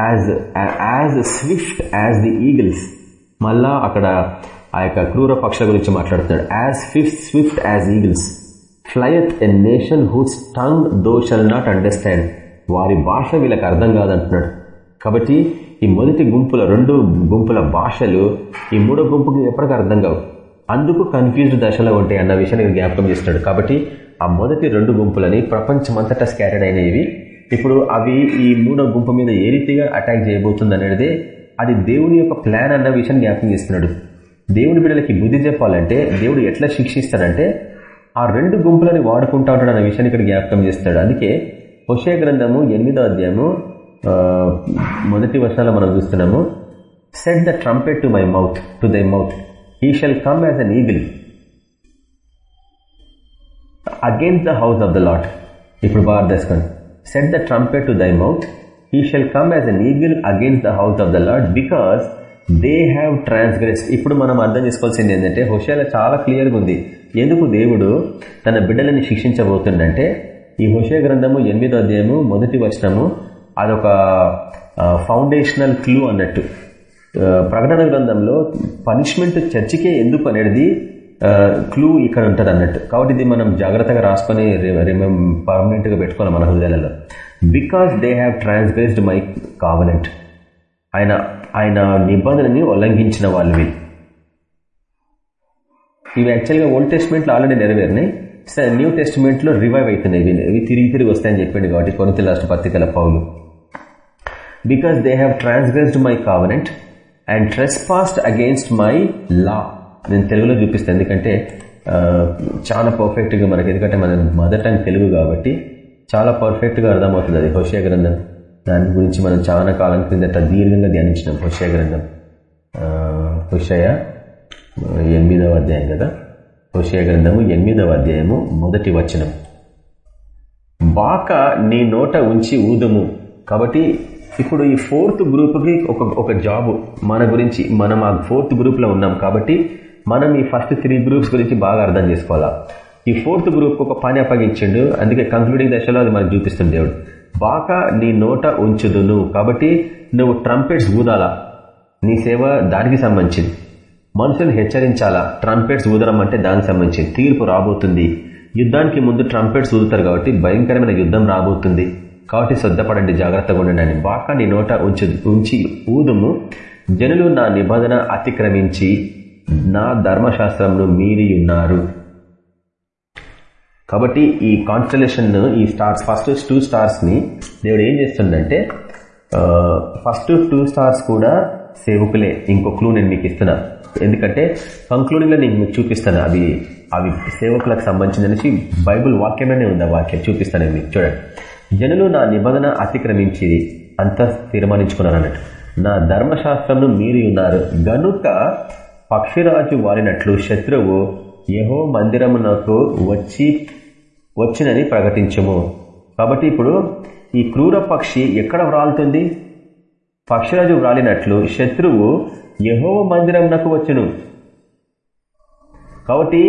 as as swift as the eagles మళ్ళా అక్కడ ఆ యొక్క క్రూర పక్షుల గురించి మాట్లాడుతున్నాడు. As fifth swift as eagles flieth a nation whose tongue thou shall not understand వారి భాష వీళ్ళకి అర్థం కాదంటున్నాడు. కాబట్టి ఈ మొదటి గుంపుల రెండు గుంపుల భాషలు ఈ మూడో గుంపుకి ఎప్పటికీ అర్థం కావు. అందుకు కన్ఫ్యూజ్డ్ దశలో ఉంటాయి అన్న విషయాన్ని జ్ఞాపకం చేస్తున్నాడు. కాబట్టి ఆ మొదటి రెండు గుంపులని ప్రపంచమంతటా స్కాటర్డ్ అయినవి. ఇప్పుడు అవి ఈ మూడో గుంపు మీద ఏ రీతిగా అటాక్ చేయబోతుంది అనేది అది దేవుని యొక్క ప్లాన్ అన్న విషయాన్ని జ్ఞాపకం చేస్తున్నాడు. దేవుని బిడ్డలకి బుద్ధి చెప్పాలంటే దేవుడు ఎట్లా శిక్షిస్తాడంటే ఆ రెండు గుంపులని వాడుకుంటా ఉంటాడు అన్న విషయాన్ని ఇక్కడ జ్ఞాపకం చేస్తాడు అందుకే హుషే గ్రంథము ఎనిమిదో అధ్యాయము మొదటి వర్షాలు మనం చూస్తున్నాము. Set the trumpet to my mouth to thy mouth he shall come as an eagle against the house of the lord ఇప్పుడు బాగా తెలుసుకోండి set the trumpet to thy mouth he shall come as an eagle against the house of the lord because they have transgress ఇప్పుడు మనం అర్థం చేసుకోవాల్సింది ఏంటంటే హుషేల చాలా క్లియర్గా ఉంది. ఎందుకు దేవుడు తన బిడ్డలని శిక్షించబోతుండంటే ఈ హుషే గ్రంథము ఎనిమిదో అధ్యాయము మొదటి వచనము అదొక ఫౌండేషనల్ క్లూ అన్నట్టు. ప్రకటన గ్రంథంలో పనిష్మెంట్ చర్చికే ఎందుకు అనేది క్లూ ఇక్కడ ఉంటుంది అన్నట్టు. కాబట్టి ఇది మనం జాగ్రత్తగా రాసుకొని పర్మనెంట్గా పెట్టుకోవాలి మన హృదయాలలో. Because they have transgressed my covenant ఆయన ఆయన నిబంధనని ఉల్లంఘించిన వాళ్ళు ఇవి యాక్చువల్గా ఓల్డ్ టెస్ట్మెంట్లు ఆల్రెడీ నెరవేరినాయి. న్యూ టెస్ట్మెంట్లో రివైవ్ అవుతున్నాయి. ఇవి తిరిగి తిరిగి వస్తాయని చెప్పిండు కాబట్టి కొనుత రాష్ట్ర పత్రికల Paul. Because they have transgressed my covenant and trespassed against my law నేను తెలుగులో చూపిస్తాను. ఎందుకంటే చాలా పర్ఫెక్ట్గా మనకి ఎందుకంటే మన మదర్ టంగ్ తెలుగు కాబట్టి చాలా పర్ఫెక్ట్గా అర్థమవుతుంది అది. హోషయ గ్రంథం. దాని గురించి మనం చాలా కాలం క్రిందట దీర్ఘంగా ధ్యానించినాం. హుషయ గ్రంథం. హుషయ ఎనిమిదవ అధ్యాయం కదా? హుషయ గ్రంథము ఎనిమిదవ అధ్యాయము మొదటి వచనం. బాక నీ నోట ఉంచి ఊదము. కాబట్టి ఇప్పుడు ఈ ఫోర్త్ గ్రూప్కి ఒక ఒక జాబ్. మన గురించి మనం ఆ ఫోర్త్ గ్రూప్లో ఉన్నాం కాబట్టి మనం ఈ ఫస్ట్ త్రీ గ్రూప్స్ గురించి బాగా అర్థం చేసుకోవాలా. ఈ ఫోర్త్ గ్రూప్ ఒక పని అప్పగించిండు. అందుకే కంక్లూడింగ్ దశలో అది మనకు చూపిస్తుంది దేవుడు. బాగా నీ నోట ఉంచుదును. కాబట్టి నువ్వు ట్రంపెట్స్ ఊదాలా. నీ సేవ దానికి సంబంధించింది. మనుషులను హెచ్చరించాలా? ట్రంపెట్స్ ఊదడం అంటే దానికి సంబంధించి తీర్పు రాబోతుంది. యుద్ధానికి ముందు ట్రంపెట్స్ ఊదుతారు కాబట్టి భయంకరమైన యుద్ధం రాబోతుంది. కాబట్టి శ్రద్ధపడండి జాగ్రత్తగా ఉండండి అని బాకా నీ నోట ఉంచు ఉంచి ఊదుము. జనులు నా నిబంధన అతిక్రమించి నా ధర్మశాస్త్రంను మీరి ఉన్నారు కాబట్టి ఈ కాన్స్టలేషన్ ఈ స్టార్స్ ఫస్ట్ టూ స్టార్స్ని దేవుడు ఏం చేస్తుండంటే ఫస్ట్ టూ స్టార్స్ కూడా సేవకులే. ఇంకో క్లూ నేను మీకు ఇస్తున్నా. ఎందుకంటే కంక్లూడింగ్లో నేను మీకు చూపిస్తాను. అవి అవి సేవకులకు సంబంధించిన బైబుల్ వాక్యమనే ఉంది ఆ వాక్యం. చూపిస్తాను మీకు. చూడండి. జనులు నా నిబంధన అతిక్రమించి అంత తీర్మానించుకున్నారు అన్నట్టు. నా ధర్మశాస్త్రంను మీరి ఉన్నారు. గనుక పక్షిరాజు వారినట్లు శత్రువు యహో మందిరమునకు వచ్చి వచ్చినని ప్రకటించము. కాబట్టి ఇప్పుడు ఈ క్రూర పక్షి ఎక్కడ వ్రాలుతుంది? పక్షిరాజు వ్రాలినట్లు శత్రువు యహోవ మందిరంనకు వచ్చును. కాబట్టి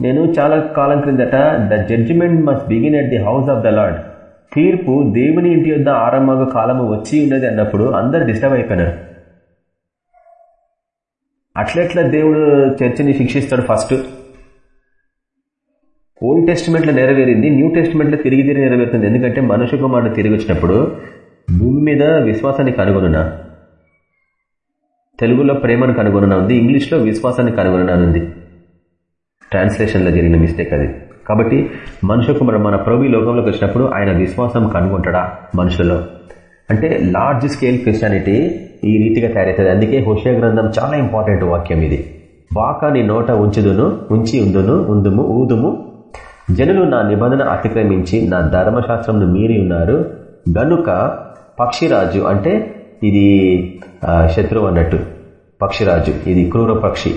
నేను చాలా కాలం క్రిందట the judgement must begin at the house of the lord తీర్పు దేవుని ఇంటి యొద్ ఆరంభ కాలము వచ్చి ఉన్నది అన్నప్పుడు అందరు డిస్టర్బ్ అయిపోయినారు. అట్లెట్లా దేవుడు చర్చిని శిక్షిస్తాడు ఫస్ట్. ఓల్డ్ టెస్ట్మెంట్లో నెరవేరింది న్యూ టెస్ట్మెంట్లో తిరిగి తిరిగి నెరవేరుతుంది. ఎందుకంటే మనుషు కుమారుడు తిరిగి వచ్చినప్పుడు భూమి మీద విశ్వాసాన్ని కనుగొనునా? తెలుగులో ప్రేమను కనుగొననా ఉంది ఇంగ్లీష్లో విశ్వాసాన్ని కనుగొననా ఉంది. ట్రాన్స్లేషన్లో జరిగిన మిస్టేక్ అది. కాబట్టి మనుషు కుమారు మన ప్రభు లోకంలోకి వచ్చినప్పుడు ఆయన విశ్వాసం కనుగొంటాడా మనుషుల్లో? అంటే లార్జ్ స్కేల్ క్రిస్టియానిటీ ఈ రీతిగా తయారవుతుంది. అందుకే హుషయ గ్రంథం చాలా ఇంపార్టెంట్ వాక్యం ఇది. వాక నీ నోట ఉంచుదును ఉంచి ఉందును ఉందుము ఊదుము. జనులు నా నిబంధన అతిక్రమించి నా ధర్మశాస్త్రంను మీరి ఉన్నారు. గనుక పక్షిరాజు అంటే ఇది శత్రువు అన్నట్టు. పక్షిరాజు ఇది క్రూర పక్షి.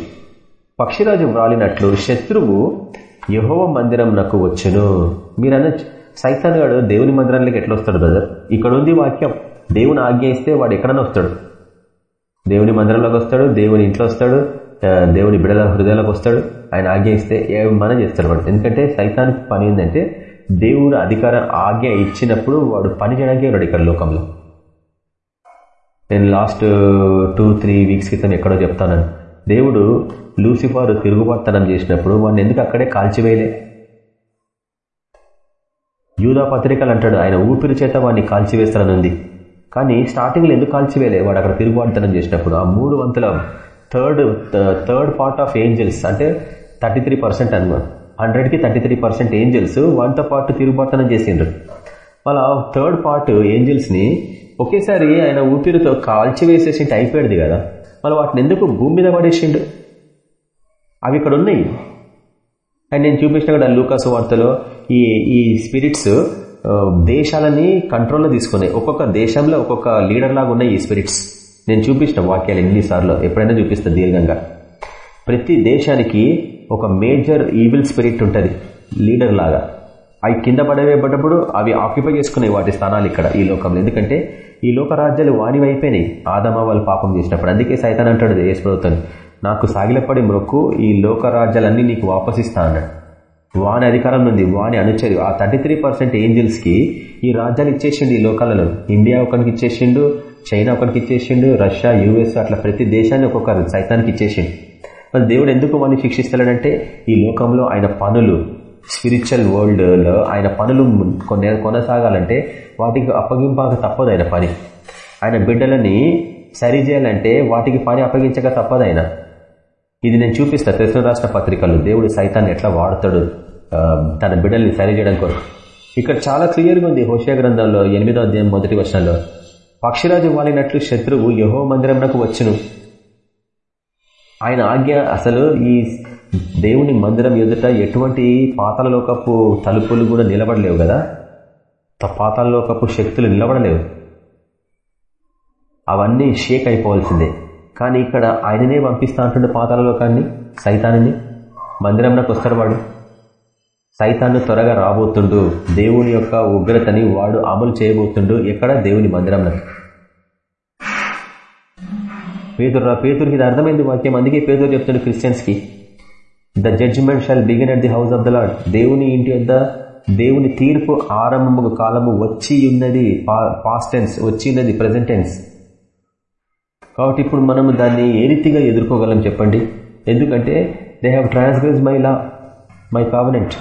పక్షిరాజు వ్రాలినట్లు శత్రువు యహోవ మందిరం నాకు వచ్చును మీరన్న సైతాన్గాడు దేవుని మందిరానికి ఎట్లా వస్తాడు బ్రదర్? ఇక్కడ ఉంది వాక్యం. దేవుని ఆజ్ఞ ఇస్తే వాడు ఎక్కడన్నా వస్తాడు. దేవుని మందిరంలోకి వస్తాడు దేవుని ఇంట్లో వస్తాడు దేవుని బిడల హృదయాలకు వస్తాడు. ఆయన ఆజ్ఞ ఇస్తే ఏమన్నా చేస్తాడు వాడు. ఎందుకంటే సైతానికి పని ఏంటంటే దేవుడు అధికారం ఆజ్ఞ ఇచ్చినప్పుడు వాడు పని చేయడానికి ఉన్నాడు ఇక్కడ లోకంలో. నేను లాస్ట్ టూ త్రీ వీక్స్ క్రితం ఎక్కడో చెప్తాను దేవుడు లూసిఫర్ తిరుగుబాటుతనం చేసినప్పుడు వాడిని ఎందుకు అక్కడే కాల్చివేయలే? యూదా పత్రికలు అంటాడు ఆయన ఊపిరి చేత వాడిని కాల్చివేస్తానని కానీ స్టార్టింగ్లో ఎందుకు కాల్చివేయలే? వాడు అక్కడ తిరుగుబాటుతనం చేసినప్పుడు ఆ మూడు వంతుల third third part of angels అంటే థర్టీ త్రీ పర్సెంట్ అనమాట హండ్రెడ్కి థర్టీ త్రీ పర్సెంట్ ఏంజల్స్ వాటితో పాటు తిరుగుబాటుతనం చేసిండ్రు. మళ్ళా థర్డ్ పార్ట్ ఏంజల్స్ని ఒకేసారి ఆయన ఊపిరితో కాల్చి వేసేసింటే అయిపోయాడు కదా మళ్ళీ వాటిని ఎందుకు భూమి మీద పడేసిండు అవి ఇక్కడ ఉన్నాయి. అండ్ నేను చూపించిన కూడా లూకాసు వార్తలో ఈ ఈ స్పిరిట్స్ దేశాలని కంట్రోల్లో తీసుకున్నాయి ఒక్కొక్క దేశంలో ఒక్కొక్క లీడర్ లాగా ఉన్నాయి ఈ స్పిరిట్స్. నేను చూపించిన వాక్యాలు ఎన్నిసార్లు ఎప్పుడైనా చూపిస్తాను దీర్ఘంగా. ప్రతి దేశానికి ఒక మేజర్ ఈవిల్ స్పిరిట్ ఉంటుంది. లీడర్ లాగా. అవి కింద పడవేయబడ్డప్పుడు అవి ఆక్యుపై చేసుకున్నాయి వాటి స్థానాలు ఇక్కడ ఈ లోకంలో. ఎందుకంటే ఈ లోక రాజ్యాలు వాణివైపోయినాయి ఆదమ వాళ్ళు పాపం చేసినప్పుడు. అందుకే సైతాన్ అంటాడు యేసుప్రభుత్వం నాకు సాగిలపడి మొక్కు ఈ లోక రాజ్యాలన్నీ నీకు వాపసిస్తా అన్నాడు. వాని అధికారం నుండి వాని అనుచరి. ఆ థర్టీ త్రీ పర్సెంట్ ఏంజిల్స్కి ఈ రాజ్యాలు ఇచ్చేసిండు ఈ లోకాలలో. ఇండియా ఒకరికి ఇచ్చేసిండు చైనా ఒకరికి ఇచ్చేసిండు రష్యా యుఎస్ అట్లా ప్రతి దేశాన్ని ఒక్కొక్క సైతానికి ఇచ్చేసిండు. మరి దేవుడు ఎందుకు వాడిని శిక్షిస్తాడంటే ఈ లోకంలో ఆయన పనులు స్పిరిచువల్ వరల్డ్లో ఆయన పనులు కొన్ని కొనసాగాలంటే వాటికి అప్పగింపాక తప్పదు ఆయన పని. ఆయన బిడ్డలని సరి చేయాలంటే వాటికి పని అప్పగించక తప్పదు ఆయన. ఇది నేను చూపిస్తా తెలుగు రాష్ట్ర పత్రికలు. దేవుడు సైతాన్ని ఎట్లా వాడతాడు? తన బిడ్డల్ని సరి చేయడం కొరకు. ఇక్కడ చాలా క్లియర్గా ఉంది హోషియా గ్రంథంలో ఎనిమిదో అధ్యాయం మొదటి వర్షంలో పక్షిరాజు వాలినట్లు శత్రువు యహో మందిరంకు వచ్చును. ఆయన ఆజ్ఞ అసలు ఈ దేవుని మందిరం ఎదుట ఎటువంటి పాతాలలోకపు తలుపులు కూడా నిలబడలేవు కదా? పాతాలలోకపు శక్తులు నిలబడలేవు. అవన్నీ షేక్ అయిపోవాల్సిందే. కానీ ఇక్కడ ఆయననే పంపిస్తా అంటుండే పాతాలలోకాన్ని సైతాన్ని. మందిరంలోకి వస్తాడు వాడు. సైతాన్ని త్వరగా రాబోతుండు. దేవుని యొక్క ఉగ్రతని వాడు అమలు చేయబోతుండు. ఎక్కడ? దేవుని మందిరంలో పేదరు పేదరికి ఇది అర్థమైంది వాక్యం. అందుకే పేదరు చెప్తాడు క్రిస్టియన్స్కి the judgement shall begin at the house of the lord దేవుని ఇంటి వద్ద దేవుని తీర్పు ఆరంభము కాలము వచ్చి ఉన్నది పాస్టెన్స్ వచ్చి ఉన్నది ప్రజెంటెన్స్ కాబట్టి ఇప్పుడు మనం దాన్ని ఏ రీతిగా ఎదుర్కోగలం చెప్పండి? ఎందుకంటే they have transgress my law my covenant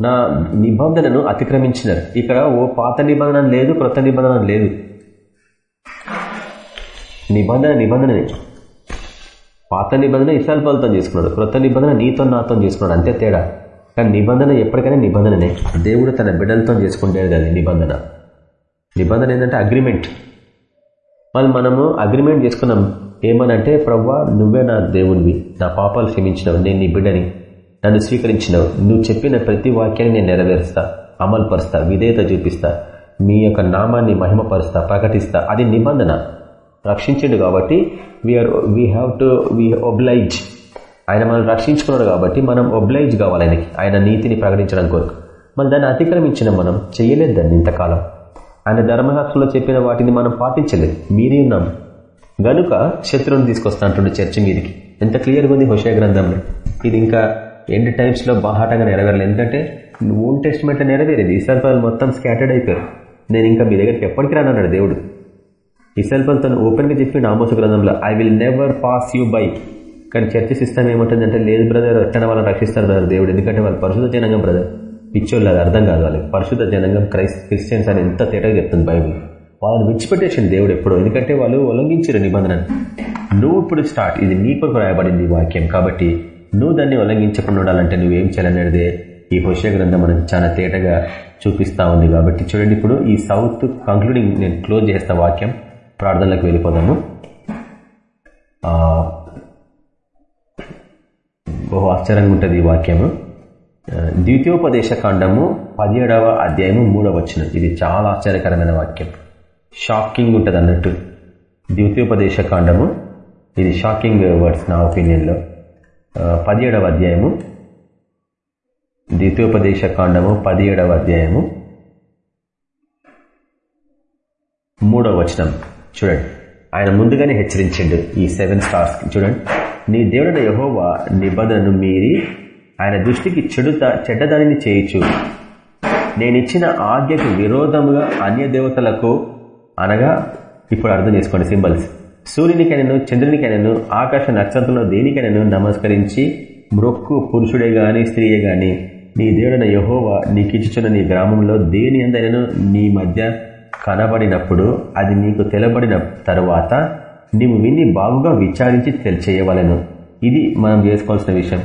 నా నిబంధనను అతిక్రమించినారు. ఇక్కడ ఓ పాత నిబంధన లేదు క్రొత్త నిబంధన లేదు. నిబంధన నిబంధననే. పాత నిబంధన ఇసాల్ ఫలితం చేసుకున్నాడు. క్రొత్త నిబంధన నీతో నాతో చేసుకున్నాడు. అంతే తేడా. కానీ నిబంధన ఎప్పటికైనా నిబంధననే. దేవుడు తన బిడ్డలతో చేసుకుంటేది అది నిబంధన. నిబంధన ఏంటంటే అగ్రిమెంట్ మళ్ళీ మనము అగ్రిమెంట్ చేసుకున్నాం. ఏమనంటే ప్రవ్వా నువ్వే నా దేవునివి నా పాపాలు క్షమించినవు. నేను నీ బిడ్డని. నన్ను స్వీకరించినవు. నువ్వు చెప్పిన ప్రతి వాక్యాన్ని నేను నెరవేరుస్తా. అమలుపరుస్తా. విధేయత చూపిస్తా. మీ యొక్క నామాన్ని మహిమపరుస్తా. ప్రకటిస్తా. అది నిబంధన. రక్షించిండు కాబట్టి we are we have to we oblige ఆయన మనం రక్షించుకున్నాడు కాబట్టి మనం ఒబ్లైజ్ కావాలి ఆయనకి. ఆయన నీతిని ప్రకటించడం కోరుకు. మళ్ళీ దాన్ని అతిక్రమించిన మనం చేయలేదు దాన్ని ఇంతకాలం. ఆయన ధర్మశాస్త్రంలో చెప్పిన వాటిని మనం పాటించలేదు. మీరే ఉన్నాం. గనుక శత్రువుని తీసుకొస్తా అంటుండే చర్చి మీదికి. ఎంత క్లియర్గా ఉంది హుషయ గ్రంథంలో. ఇది ఇంకా ఎండ్ టైమ్స్లో బాహాటంగా నెరవేరలేదు. ఎందుకంటే ఓన్ టెస్ట్మెంట్ నెరవేరేది. ఇసల్పాలు మొత్తం స్కాటర్డ్ అయిపోయారు. నేను ఇంకా మీ దగ్గరికి ఎప్పటికి రానన్నాడు దేవుడు. ఇసల్పాలతో ఓపెన్గా చెప్పిండు ఆమోస గ్రంథంలో I will never pass you by కానీ చర్చ సిస్టమ్ ఏమంటుందంటే లేదు బ్రదర్ ఎట్లా వాళ్ళని రక్షిస్తారు బ్రదర్ దేవుడు. ఎందుకంటే వాళ్ళు పరిశుద్ధ జనంగం బ్రదర్ పిచ్చోళ్ళు అది అర్థం కాదు వాళ్ళకి. పరిశుద్ధ జనంగం క్రైస్ క్రిస్టియన్స్ అని ఎంత తేటగా చెప్తుంది బైబుల్. వాళ్ళని విడిచిపెట్టేసింది దేవుడు ఎప్పుడు. ఎందుకంటే వాళ్ళు ఉల్లంఘించారు నిబంధనను. నువ్వు ఇప్పుడు స్టార్ట్ ఇది నీ కొరకు రాయబడింది వాక్యం. కాబట్టి నువ్వు దాన్ని ఉల్లంఘించకుండా ఉండాలంటే నువ్వేం చేయాలనేదే ఈ హుషయ గ్రంథం మనం చాలా తేటగా చూపిస్తా ఉంది. కాబట్టి చూడండి ఇప్పుడు ఈ సౌత్ కంక్లూడింగ్ నేను క్లోజ్ చేస్తా వాక్యం. ప్రార్థనలకు వెళ్ళిపోదాము. బహు ఆశ్చర్యంగా ఉంటుంది ఈ వాక్యము. ద్వితీయోపదేశ కాండము పదిహేడవ అధ్యాయము మూడవ వచ్చిన ఇది చాలా ఆశ్చర్యకరమైన వాక్యం. షాకింగ్ ఉంటుంది అన్నట్టు. ద్వితీయోపదేశ కాండము ఇది షాకింగ్ వర్డ్స్ నా ఒపీనియన్లో. పదిహేడవ అధ్యాయము ద్వితీయోపదేశ కాండము పదిహేడవ అధ్యాయము మూడవ వచనం. చూడండి. ఆయన ముందుగానే హెచ్చరించిండు ఈ సెవెన్ స్టార్స్ చూడండి. నీ దేవుడైన యహోవా నిబంధనను మీరి ఆయన దృష్టికి చెడు చెడ్డదానిని చేయొచ్చు నేనిచ్చిన ఆజ్ఞకు విరోధముగా అన్య దేవతలకు అనగా ఇప్పుడు అర్థం చేసుకోండి సింబల్స్. సూర్యునికైనను చంద్రునికైనను ఆకాశ నక్షత్రంలో దేనికైనాను నమస్కరించి మృక్కు పురుషుడే గాని స్త్రీయే గాని నీ దేవుడైన యహోవా నీకిచ్చుచున్న నీ గ్రామంలో దేని అందైనను నీ మధ్య కనబడినప్పుడు అది నీకు తెలబడిన తరువాత నీవు విని బాగుగా విచారించి తెలియచేయవలను ఇది మనం చేసుకోవాల్సిన విషయం.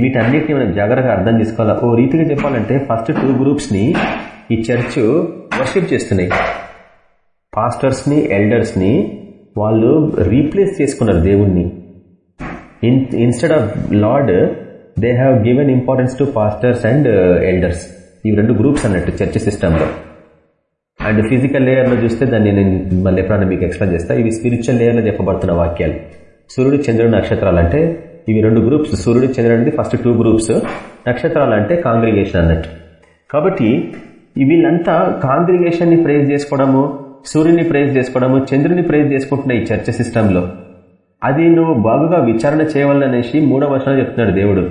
వీటన్నిటిని మనం జాగ్రత్తగా అర్థం చేసుకోవాలా? ఓ రీతిగా చెప్పాలంటే ఫస్ట్ టూ గ్రూప్స్ని ఈ చర్చ్ వర్షిప్ చేస్తున్నాయి. పాస్టర్స్ని ఎల్డర్స్ని వాళ్ళు రీప్లేస్ చేసుకున్నారు దేవుణ్ణి. Instead of lord they have given importance to pastors and elders ఈ రెండు గ్రూప్స్ అన్నట్టు చర్చ్ సిస్టంలో అండ్ ఫిజికల్ లేయర్లో చూస్తే దాన్ని నేను మళ్ళీ ఎప్పుడైనా మీకు ఎక్స్ప్లెయిన్ చేస్తా. ఇవి స్పిరిచువల్ లేయర్లో చెప్పబడుతున్న వాక్యాలు. సూర్యుడు చంద్రుడు నక్షత్రాలు అంటే ఇవి రెండు గ్రూప్స్. సూర్యుడు చంద్రుడు అంటే ఫస్ట్ టూ గ్రూప్స్ నక్షత్రాలు అంటే కాంగ్రిగేషన్ అన్నట్టు. కాబట్టి వీళ్ళంతా కాంగ్రిగేషన్ని ప్రేజ్ చేసుకోవడము సూర్యుని ప్రేజ్ చేసుకోవడము చంద్రుని ప్రేజ్ చేసుకుంటున్న ఈ చర్చ సిస్టంలో అది నువ్వు బాగుగా విచారణ చేయవాలనేసి మూడవ వర్షాలు చెప్తున్నాడు దేవుడు.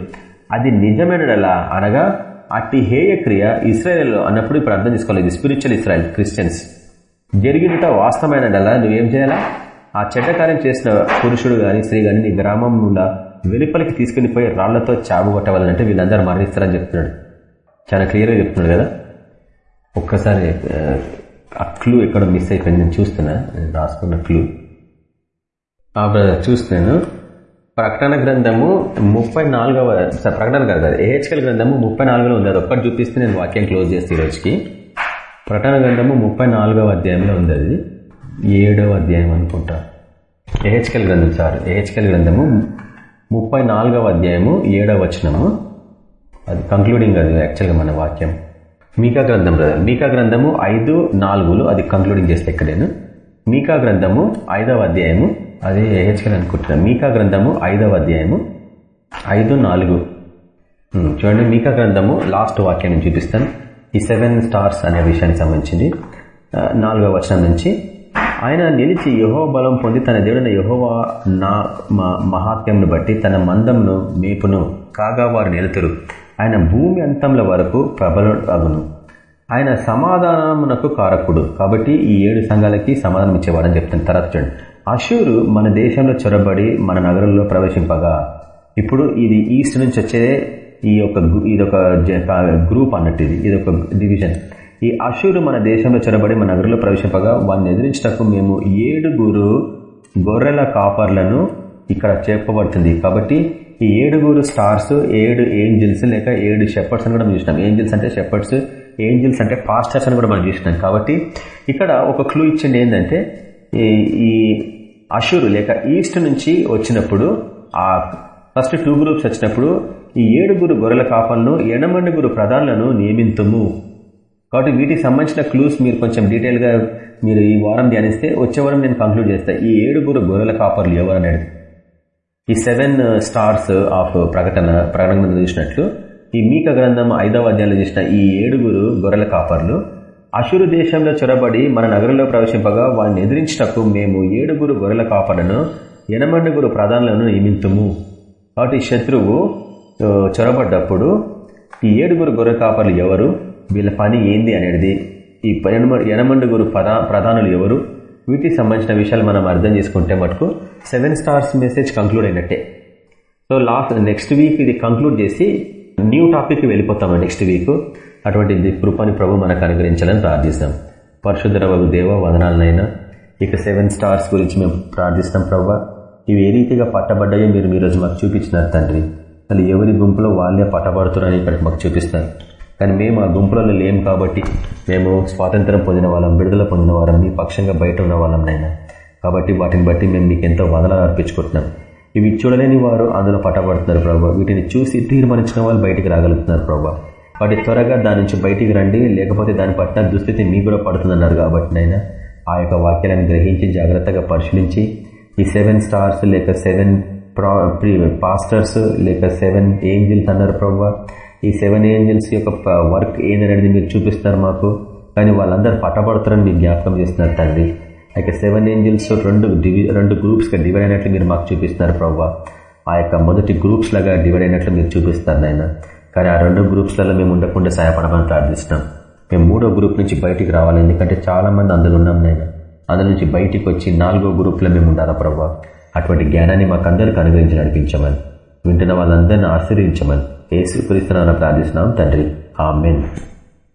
అది నిజమేనడలా అనగా అట్టి హేయ క్రియ ఇస్రాయల్ అన్నప్పుడు ఇప్పుడు అర్థం చేసుకోవాలి. స్పిరిచువల్ ఇస్రాయల్ క్రిస్టియన్స్ జరిగినట వాస్తవమైనడలా నువ్వేం చేయాలా? ఆ చెడ్డ కార్యం చేసిన పురుషుడు గాని స్త్రీ గాని నీ గ్రామంలో వెలుపలికి తీసుకుని పోయి రాళ్ళతో చావు కొట్టవాలంటే వీళ్ళందరూ మరణిస్తారని చెప్తున్నాడు. చాలా క్లియర్గా చెప్తున్నాడు కదా? ఒక్కసారి ఆ క్లూ ఎక్కడ మిస్ అయిపోయింది. నేను చూస్తున్నా నేను రాసుకున్న క్లూ చూస్తున్నాను. ప్రకటన గ్రంథము ముప్పై నాలుగవ ప్రకటన కాదు ఏహెచ్కల్ గ్రంథము ముప్పై నాలుగులో ఉంది అది ఒక్కటి చూపిస్తే నేను వాక్యం క్లోజ్ చేస్తే ఈ రోజుకి. ప్రకటన గ్రంథము ముప్పై నాలుగవ అధ్యాయంలో ఉంది అది ఏడవ అధ్యాయం అనుకుంటా. ఏహెచ్కల్ గ్రంథం సార్. ఏహెచ్కల్ గ్రంథము ముప్పై నాలుగవ అధ్యాయము ఏడవ వచనము. అది కంక్లూడింగ్ అది యాక్చువల్గా మన వాక్యం. మీకా గ్రంథం మీకా గ్రంథము ఐదు నాలుగులో అది కంక్లూడింగ్ చేస్తే ఇక్కడేను. మీకా గ్రంథము ఐదవ అధ్యాయము అదే హెచ్కల్ అనుకుంటున్నాను మీకా గ్రంథము ఐదవ అధ్యాయము. ఐదు నాలుగు. చూడండి మీకా గ్రంథము లాస్ట్ వాక్యం నేను చూపిస్తాను. ఈ సెవెన్ స్టార్స్ అనే విషయానికి సంబంధించింది. నాలుగవ వచనం నుంచి. ఆయన నిలిచి యహో బలం పొంది తన దేవుడైన యహోవా నా మహాత్యంను బట్టి తన మందంను మేపును కాగా వారు నిలుతురు. ఆయన భూమి అంతంల వరకు ప్రబల ఆయన సమాధానమునకు కారకుడు. కాబట్టి ఈ ఏడు సంఘాలకి సమాధానం ఇచ్చేవాడని చెప్తాను. తర్వాత చూడండి. అషూరు మన దేశంలో చొరబడి మన నగరంలో ప్రవేశింపగా ఇప్పుడు ఇది ఈస్ట్ నుంచి వచ్చే ఈ యొక్క ఇదొక గ్రూప్ అన్నట్టు ఇది ఇదొక డివిజన్. ఈ అషూరు మన దేశంలో చొరబడి మన నగరంలో ప్రవేశింపగా వారిని ఎదిరించటకు మేము ఏడుగురు గొర్రెల కాపర్లను ఇక్కడ చెప్పబడుతుంది కాబట్టి ఈ ఏడుగురు స్టార్స్ ఏడు ఏంజిల్స్ లేక ఏడు షెపర్డ్స్ అని కూడా మనం చూసినాం. ఏంజిల్స్ అంటే షెపర్డ్స్ ఏంజిల్స్ అంటే పాస్టర్స్ అని కూడా మనం చూసినాం. కాబట్టి ఇక్కడ ఒక క్లూ ఇచ్చింది ఏంటంటే ఈ అషూరు లేక ఈస్ట్ నుంచి వచ్చినప్పుడు ఆ ఫస్ట్ టూ గ్రూప్స్ వచ్చినప్పుడు ఈ ఏడుగురు గొర్రెల కాపలను ఎనమండుగురు ప్రధానులను నియమింతుము. కాబట్టి వీటికి సంబంధించిన క్లూస్ మీరు కొంచెం డీటెయిల్గా మీరు ఈ వారం ధ్యానిస్తే వచ్చే వారం నేను కంక్లూడ్ చేస్తాను ఈ ఏడుగురు గొర్రెల కాపర్లు ఎవరు అనేది ఈ సెవెన్ స్టార్స్ ఆఫ్ ప్రకటన ప్రకటన చూసినట్లు ఈ మీక గ్రంథం ఐదవ అధ్యాయంలో చూసిన ఈ ఏడుగురు గొర్రెల కాపర్లు అశురు దేశంలో చొరబడి మన నగరంలో ప్రవేశింపగా వారిని ఎదిరించటకు మేము ఏడుగురు గొర్రెల కాపలను ఎనమండుగురు ప్రధానులను నియమితుము. కాబట్టి శత్రువు చొరబడ్డప్పుడు ఈ ఏడుగురు గొర్రె కాపర్లు ఎవరు? వీళ్ళ పని ఏంది అనేది. ఈ ఎనమండుగురు ప్రధానులు ఎవరు? వీటికి సంబంధించిన విషయాలు మనం అర్థం చేసుకుంటే మటుకు సెవెన్ స్టార్స్ మెసేజ్ కంక్లూడ్ అయినట్టే. సో లాస్ట్ నెక్స్ట్ వీక్ ఇది కంక్లూడ్ చేసి న్యూ టాపిక్ వెళ్ళిపోతాము నెక్స్ట్ వీక్. అటువంటి కృపని ప్రభు మనకు అనుగ్రహించాలని ప్రార్థిస్తాం. పరశుధర దేవ వదనాలనైనా ఇక సెవెన్ స్టార్స్ గురించి మేము ప్రార్థిస్తాం ప్రభు ఇవి ఏ రీతిగా పట్టబడ్డాయో మీరు ఈరోజు మాకు చూపించినారు తండ్రి. అసలు ఎవరి గుంపులో వాళ్ళే పట్టబడుతున్నారని ఇక్కడ మాకు చూపిస్తారు. కానీ మేము ఆ గుంపులలో లేము కాబట్టి మేము స్వాతంత్రం పొందిన వాళ్ళం విడుదల పొందిన వాళ్ళం మీ పక్షంగా బయట ఉన్న వాళ్ళం నైనా. కాబట్టి వాటిని బట్టి మేము మీకు ఎంతో వదనాలు అర్పించుకుంటున్నాం. ఇవి చూడలేని వారు అందులో పట్టబడుతున్నారు ప్రభావ వీటిని చూసి తీర్మానించిన వాళ్ళు బయటికి రాగలుగుతున్నారు ప్రభావ వాటి త్వరగా దాని నుంచి బయటికి రండి లేకపోతే దాని పట్ల దుస్థితి మీకు కూడా పడుతుందన్నారు కాబట్టి నాయన ఆ యొక్క వాక్యాలను గ్రహించి జాగ్రత్తగా పరిశీలించి ఈ సెవెన్ స్టార్స్ లేక సెవెన్ పాస్టర్స్ లేక సెవెన్ ఏంజిల్స్ అన్నారు ప్రభు ఈ సెవెన్ ఏంజిల్స్ యొక్క వర్క్ ఏందనేది మీరు చూపిస్తారు మాకు. కానీ వాళ్ళందరూ పట్టబడతారని మీరు జ్ఞాపకం చేస్తున్నారు తండ్రి. ఆ యొక్క సెవెన్ ఏంజిల్స్ రెండు డివి రెండు గ్రూప్స్గా డివైడ్ అయినట్లు మీరు మాకు చూపిస్తున్నారు ప్రభు ఆ యొక్క మొదటి గ్రూప్స్ లాగా డివైడ్ అయినట్లు మీరు చూపిస్తారు నాయన. కానీ ఆ రెండు గ్రూప్స్లలో మేము ఉండకుండా సహాయపడమని ప్రార్థిస్తున్నాం. మేము మూడో గ్రూప్ నుంచి బయటికి రావాలి. ఎందుకంటే చాలా మంది అందులో ఉన్నాం నేను. అందులో నుంచి బయటికి వచ్చి నాలుగో గ్రూప్లో మేము ఉండాలా ప్రభావ అటువంటి జ్ఞానాన్ని మాకు అందరికి అనుగ్రహించి నడిపించమని వింటున్న వాళ్ళందరినీ ఆశీర్వించమని ఏసు క్రీస్తున్నా ప్రార్థిస్తున్నాం తండ్రి. ఆ